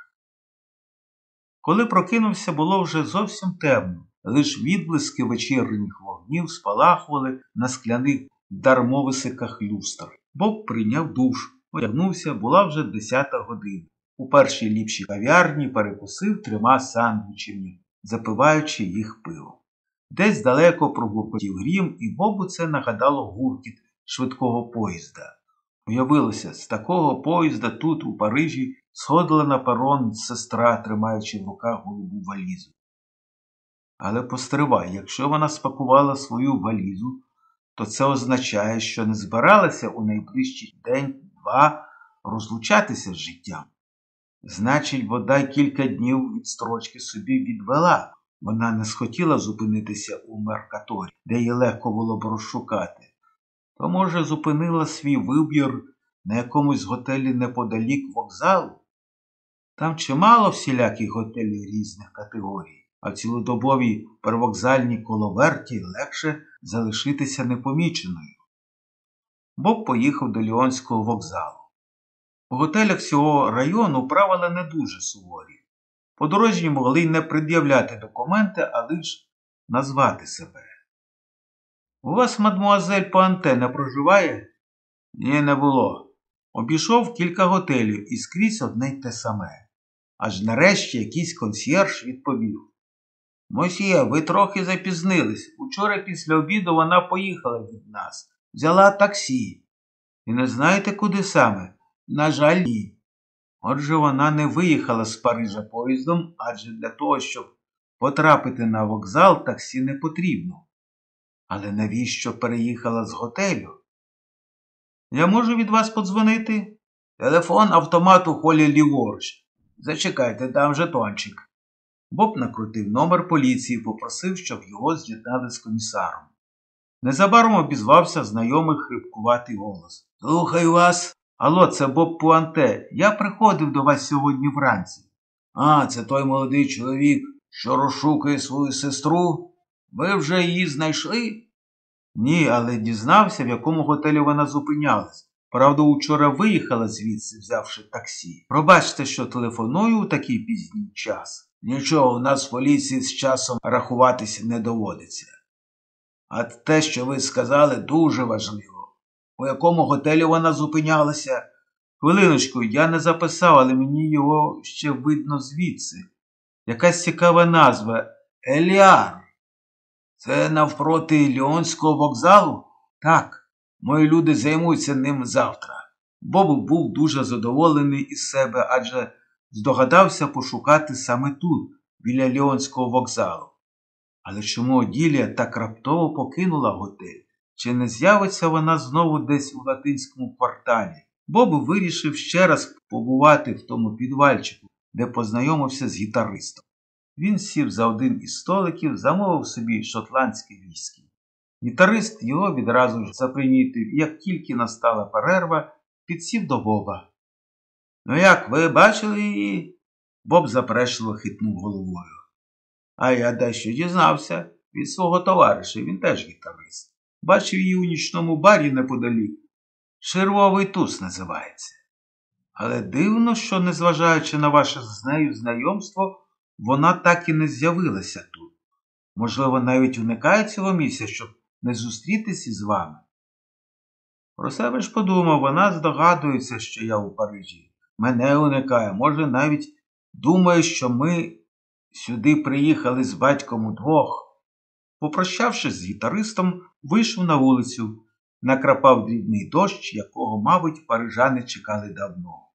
Коли прокинувся, було вже зовсім темно, лиш відблиски вечірніх вогнів спалахували на скляних дармовисиках люстр. Боб прийняв душ, одягнувся, була вже десята година. У першій ліпшій кав'ярні перекусив трьома сандвічами, запиваючи їх пивом. Десь далеко прогуркотів грім, і Бобу це нагадало гуркіт швидкого поїзда. Уявилося, з такого поїзда тут, у Парижі, сходила на перон сестра, тримаючи в руках голубу валізу. Але постривай, якщо вона спакувала свою валізу, то це означає, що не збиралася у найближчий день-два розлучатися з життям. Значить, бодай кілька днів відстрочки собі відвела. Вона не схотіла зупинитися у Меркаторі, де її легко було б розшукати. То, може, зупинила свій вибір на якомусь готелі неподалік вокзалу? Там чимало всіляких готелів різних категорій, а цілодобовій первокзальній коловерті легше залишитися непоміченою. Боб поїхав до Ліонського вокзалу. У готелях цього району правила не дуже суворі. Подорожні могли й не пред'являти документи, а лише назвати себе. У вас, мадмуазель Пуанте, не проживає? Ні, не було. Обійшов кілька готелів і скрізь одне й те саме. Аж нарешті якийсь консьєрж відповів. Мосія, ви трохи запізнились. Учора після обіду вона поїхала від нас, взяла таксі. І не знаєте, куди саме? На жаль, ні. Отже, вона не виїхала з Парижа поїздом, адже для того, щоб потрапити на вокзал, таксі не потрібно. Але навіщо переїхала з готелю? Я можу від вас подзвонити? Телефон автомат у холі ліворуч. Зачекайте, дам жетончик. Боб накрутив номер поліції попросив, щоб його з'єднали з комісаром. Незабаром обізвався знайомий хрипкуватий голос. Слухаю вас. Алло, це Боб Пуанте. Я приходив до вас сьогодні вранці. А, це той молодий чоловік, що розшукує свою сестру. Ви вже її знайшли? Ні, але дізнався, в якому готелі вона зупинялась. Правда, учора виїхала звідси, взявши таксі. Пробачте, що телефоную у такий пізній час. Нічого, у нас в поліції з часом рахуватися не доводиться. А те, що ви сказали, дуже важливо. У якому готелі вона зупинялася? Хвилиночку, я не записав, але мені його ще видно звідси. Якась цікава назва Еліар. Це навпроти Ліонського вокзалу? Так. Мої люди займуться ним завтра. Боб був дуже задоволений із себе, адже здогадався пошукати саме тут, біля Ліонського вокзалу. Але чому Оділія так раптово покинула готель? Чи не з'явиться вона знову десь у латинському кварталі? Боб вирішив ще раз побувати в тому підвальчику, де познайомився з гітаристом. Він сів за один із столиків, замовив собі шотландське віскі. Гітарист його відразу ж запримітив, як тільки настала перерва, підсів до Боба. Ну як, ви бачили її? Боб заперечливо хитнув головою. А я дещо дізнався від свого товариша, він теж гітарист. Бачив її у нічному барі неподалік. Червовий туз називається. Але дивно, що, незважаючи на ваше з нею знайомство, вона так і не з'явилася тут. Можливо, навіть уникає цього місця, щоб не зустрітись із вами. Про себе ж подумав, вона здогадується, що я у Парижі. Мене уникає, може, навіть думає, що ми сюди приїхали з батьком удвох. Попрощавшись з гітаристом, вийшов на вулицю, накрапав дрібний дощ, якого, мабуть, парижани чекали давно.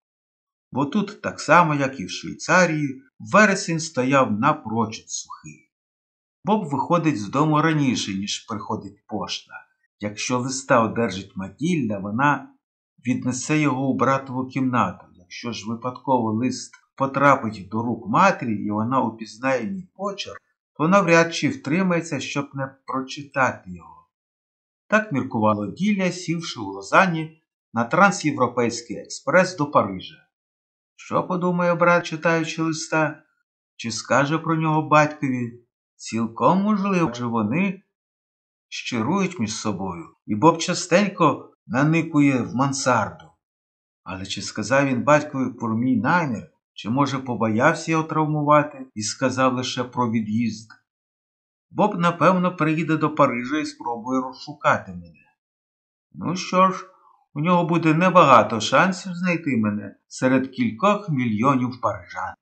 Бо тут, так само, як і в Швейцарії, вересень стояв напрочуд сухий. Боб виходить з дому раніше, ніж приходить пошта. Якщо листа одержить Матільда, вона віднесе його у братову кімнату. Якщо ж випадково лист потрапить до рук матері і вона упізнає мій почерк, то навряд чи втримається, щоб не прочитати його. Так міркувало Діля, сівши у Лозанні на трансєвропейський експрес до Парижа. Що подумає брат, читаючи листа, чи скаже про нього батькові? Цілком можливо, адже вони щирують між собою, і Боб частенько наникує в мансарду. Але чи сказав він батькові про мій намір, чи, може, побоявся його травмувати і сказав лише про від'їзд? Боб, напевно, приїде до Парижа і спробує розшукати мене. Ну що ж, у нього буде небагато шансів знайти мене серед кількох мільйонів парижан.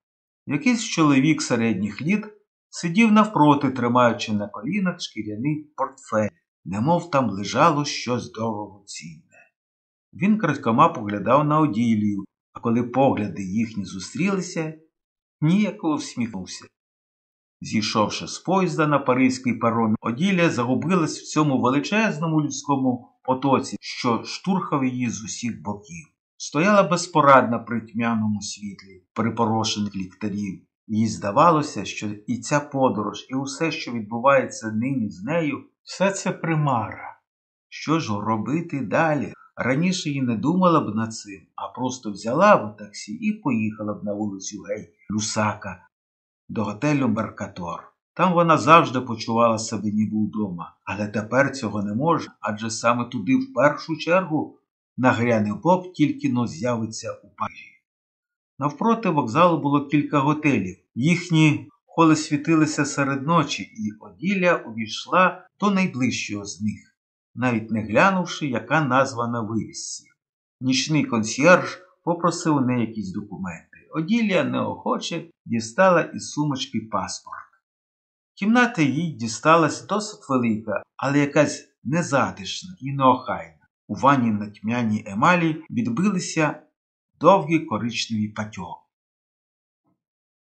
Якийсь чоловік середніх літ сидів навпроти, тримаючи на колінах шкіряний портфель, немов там лежало щось дорогоцінне. Він крадькома поглядав на Оділію, а коли погляди їхні зустрілися, ніяково всміхнувся. Зійшовши з поїзда на Паризький перон, Оділія загубилась в цьому величезному людському потоці, що штурхав її з усіх боків. Стояла безпорадна при тьмяному світлі, припорошених ліхтарів. Їй здавалося, що і ця подорож, і усе, що відбувається нині з нею, все це примара. Що ж робити далі? Раніше їй не думала б над цим, а просто взяла б таксі і поїхала б на вулицю Гей, Люсака, до готелю Меркатор. Там вона завжди почувала себе ніби вдома, але тепер цього не може, адже саме туди в першу чергу нагряне Боб тільки но з'явиться у Парижі. Навпроти вокзалу було кілька готелів. Їхні холи світилися серед ночі, і Оділя увійшла до найближчого з них, навіть не глянувши, яка назва на вивісці. Нічний консьєрж попросив у неї якісь документи. Оділія неохоче дістала із сумочки паспорт. Кімната їй дісталась досить велика, але якась незатишна і неохайна. У ванні на тьмяній емалі відбилися довгі коричневі патьоки.